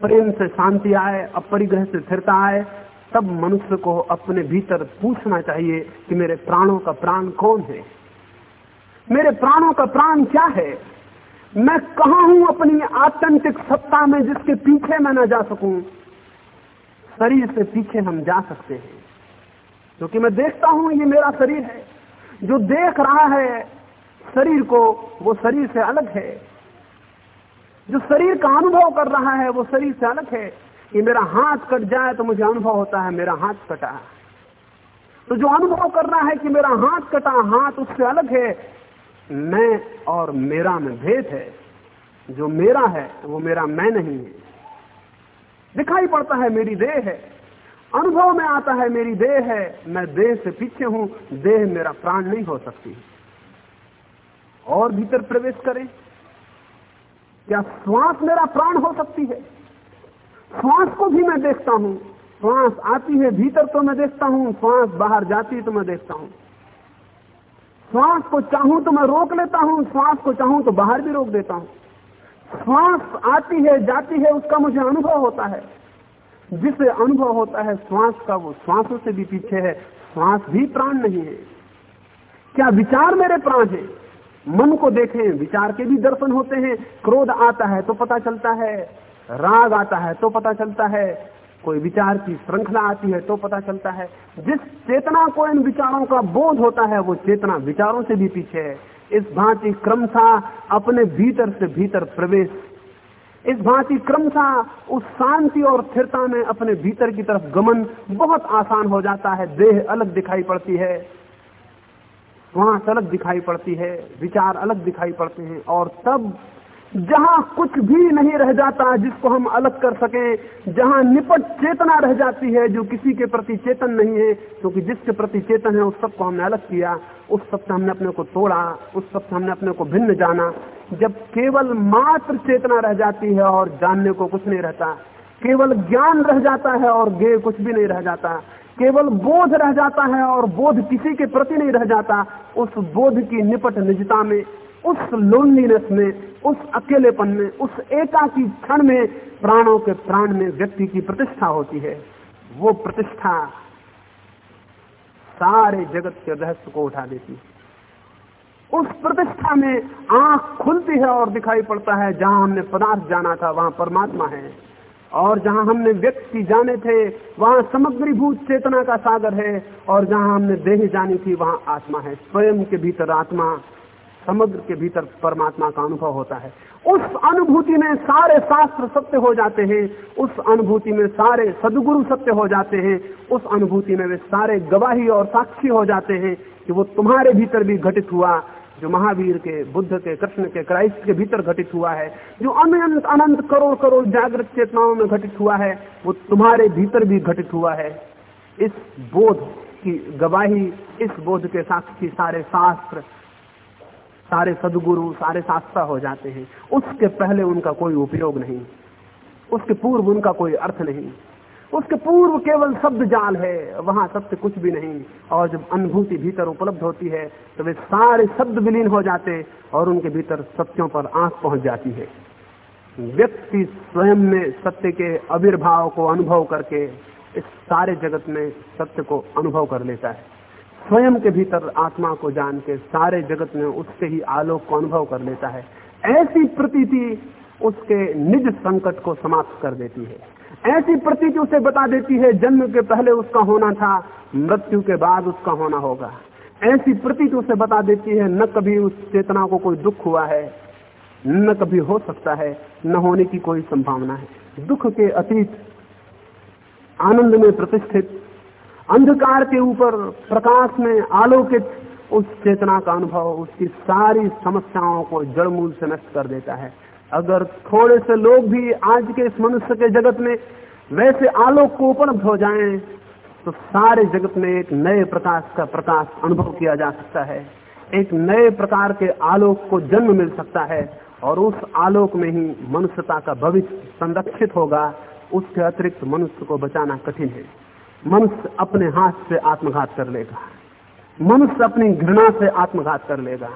प्रेम से शांति आए, अपरिग्रह से स्थिरता आए तब मनुष्य को अपने भीतर पूछना चाहिए कि मेरे प्राणों का प्राण कौन है? मेरे प्राणों का प्राण क्या है? मैं कहा हूँ अपनी आतंकिक सत्ता में जिसके पीछे मैं न जा सकूँ? शरीर से पीछे हम जा सकते हैं। क्योंकि मैं देखता हूँ ये मेरा शरीर है। जो देख रहा है, शरीर को वो शरीर से अलग है। जो शरीर का अनुभव कर रहा है, वो शरीर से अलग है। कि मेरा हाथ कट जाए तो मुझे अनुभव होता है, मेरा हाथ कटा तो जो अनुभव कर रहा है कि मेरा हाथ कटा, हाथ उससे अलग है, मैं और मेरा में भेद है। जो मेरा है, वो मेरा मैं नहीं है। दिखाई पड़ता है मेरी देह है। अनुभव में आता है मेरी देह है, मैं देह से पीछे हूँ, देह मेरा प्राण नहीं हो सकती। और भीतर प्रवेश करें। क्या श्वास मेरा प्राण हो सकती है? श्वास को भी मैं देखता हूँ। श्वास आती है भीतर तो मैं देखता हूँ, श्वास बाहर जाती है तो मैं देखता हूँ। श्वास को चाहूँ तो मैं रोक लेता हूँ, श्वास को चाहूँ तो बाहर भी रोक देता हूँ। श्वास आती है, जाती है, उसका मुझे अनुभव होता है। जिसे अनुभव होता है श्वास का, वो श्वासों से भी पीछे है। श्वास भी प्राण नहीं है। क्या विचार मेरे प्राण है? मन को देखें, विचार के भी दर्शन होते हैं। क्रोध आता है तो पता चलता है। राग आता है तो पता चलता है। कोई विचार की श्रृंखला आती है तो पता चलता है। जिस चेतना को इन विचारों का बोध होता है, वो चेतना विचारों से भी पीछे है। इस भांति क्रमशः अपने भीतर से भीतर प्रवेश। इस भांति क्रमशः उस शांति और स्थिरता में अपने भीतर की तरफ़ गमन बहुत आसान हो जाता है। देह अलग दिखाई पड़ती है। श्वास अलग दिखाई पड़ती है। विचार अलग दिखाई पड़ते हैं। और तब जहाँ कुछ भी नहीं रह जाता जिसको हम अलग कर सकें, जहाँ निपट चेतना रह जाती है जो किसी के प्रति चेतन नहीं है, क्योंकि जिसके प्रति चेतन है उस सबको हमने अलग किया, उस सबसे हमने अपने को तोड़ा, उस सबसे हमने अपने को भिन्न जाना। जब केवल मात्र चेतना रह जाती है और जानने को कुछ नहीं रहता, केवल ज्ञान रह जाता है और गे कुछ भी नहीं रह जाता, केवल बोध रह जाता है और बोध किसी के प्रति नहीं रह जाता, उस बोध की निपट निजता में उस लोनलीनेस में, उस अकेलेपन में, उस एकाकी क्षण में प्राणों के प्राण में व्यक्ति की प्रतिष्ठा होती है। वो प्रतिष्ठा सारे जगत के रहस्य को उठा देती है। उस प्रतिष्ठा में आँख खुलती है और दिखाई पड़ता है, जहाँ हमने पदार्थ जाना था, वहाँ परमात्मा है। और जहाँ हमने व्यक्ति जाने थे, वहाँ समग्रीभूत चेतना का सागर है, और जहाँ हमने देह जानी थी, वहाँ आत्मा है। स्वयं के भीतर आत्मा समग्र के भीतर परमात्मा का अनुभव होता है। उस अनुभूति में सारे शास्त्र सत्य हो जाते हैं, उस अनुभूति में सारे सदगुरु सत्य हो जाते हैं, उस अनुभूति में वे सारे गवाही और साक्षी हो जाते हैं कि वो तुम्हारे भीतर भी घटित हुआ, जो महावीर के, बुद्ध के, कृष्ण के, क्राइस्ट के भीतर घटित हुआ है, जो अनंत अनंत करोड़ करोड़ जागृत चेतनाओं में घटित हुआ है, वो तुम्हारे भीतर भी घटित हुआ है। इस बोध की गवाही, इस बोध के साक्षी सारे शास्त्र सारे सदगुरु, सारे शास्त्र हो जाते हैं। उसके पहले उनका कोई उपयोग नहीं। उसके पूर्व उनका कोई अर्थ नहीं। उसके पूर्व केवल शब्द जाल है, वहाँ सत्य कुछ भी नहीं। और जब अनुभूति भीतर उपलब्ध होती है तो वे सारे शब्द विलीन हो जाते और उनके भीतर सत्यों पर आँख पहुँच जाती है। व्यक्ति स्वयं में सत्य के आविर्भाव को अनुभव करके इस सारे जगत में सत्य को अनुभव कर लेता है। स्वयं के भीतर आत्मा को जान के सारे जगत में उससे ही आलोक को अनुभव कर लेता है। ऐसी प्रतीति उसके निज संकट को समाप्त कर देती है। ऐसी प्रतीति उसे बता देती है, जन्म के पहले उसका होना था, मृत्यु के बाद उसका होना होगा। ऐसी प्रतीति उसे बता देती है, न कभी उस चेतना को कोई दुख हुआ है, न कभी हो सकता है, न होने की कोई संभावना है। दुख के अतीत आनंद में प्रतिष्ठित अंधकार के ऊपर प्रकाश में आलोकित उस चेतना का अनुभव उसकी सारी समस्याओं को जड़मूल से नष्ट कर देता है। अगर थोड़े से लोग भी आज के इस मनुष्य के जगत में वैसे आलोक को उपलब्ध हो जाएँ तो सारे जगत में एक नए प्रकाश का प्रकाश अनुभव किया जा सकता है। एक नए प्रकार के आलोक को जन्म मिल सकता है और उस आलोक में ही मनुष्यता का भविष्य संरक्षित होगा। उसके अतिरिक्त मनुष्य को बचाना कठिन है। मनुष्य अपने हाथ से आत्मघात कर लेगा। मनुष्य अपनी घृणा से आत्मघात कर लेगा।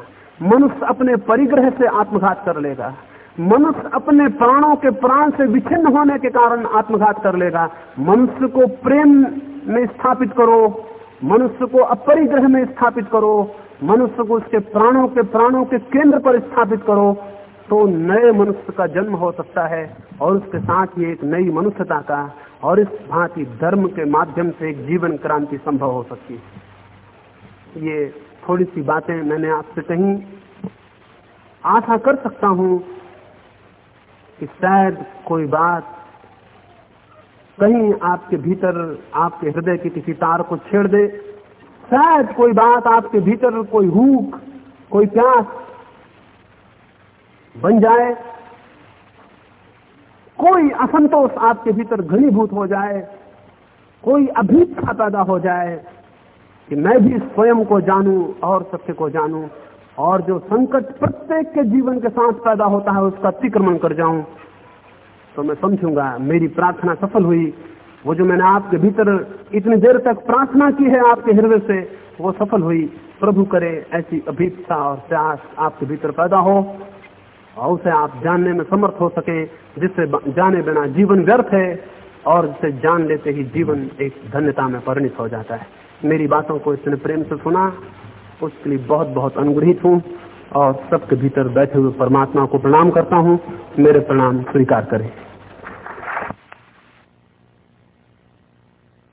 मनुष्य अपने परिग्रह से आत्मघात कर लेगा। मनुष्य अपने प्राणों के प्राण से विच्छिन्न होने के कारण आत्मघात कर लेगा। मनुष्य को प्रेम में स्थापित करो। मनुष्य को अपरिग्रह में स्थापित करो। मनुष्य को उसके प्राणों के प्राणों के केंद्र पर स्थापित करो। तो नए मनुष्य का जन्म हो सकता है और उसके साथ ही एक नई मनुष्यता का और इस भांति धर्म के माध्यम से एक जीवन क्रांति संभव हो सकती है। ये थोड़ी सी बातें मैंने आपसे कही आशा कर सकता हूँ कि शायद कोई बात कहीं आपके भीतर आपके हृदय की किसी तार को छेड़ दे। शायद कोई बात आपके भीतर कोई हुक, कोई प्यास बन जाए, कोई असंतोष आपके भीतर घनीभूत हो जाए, कोई अभीपता पैदा हो जाए कि मैं भी स्वयं को जानूं और सत्य को जानूं और जो संकट प्रत्येक के जीवन के साथ पैदा होता है उसका अतिक्रमण कर जाऊँ तो मैं समझूँगा मेरी प्रार्थना सफल हुई। वो जो मैंने आपके भीतर इतनी देर तक प्रार्थना की है आपके हृदय से, वो सफल हुई। प्रभु करे ऐसी अभीपता और प्यास आपके भीतर पैदा हो। और उसे आप जानने में समर्थ हो सके, जिससे जाने बिना जीवन व्यर्थ है, और जिसे जान लेते ही जीवन एक धन्यता में परिणित हो जाता है। मेरी बातों को इसने प्रेम से सुना, उसके लिए बहुत बहुत अनुग्रहित हूँ, और सबके भीतर बैठे हुए परमात्मा को प्रणाम करता हूँ। मेरे प्रणाम स्वीकार करें।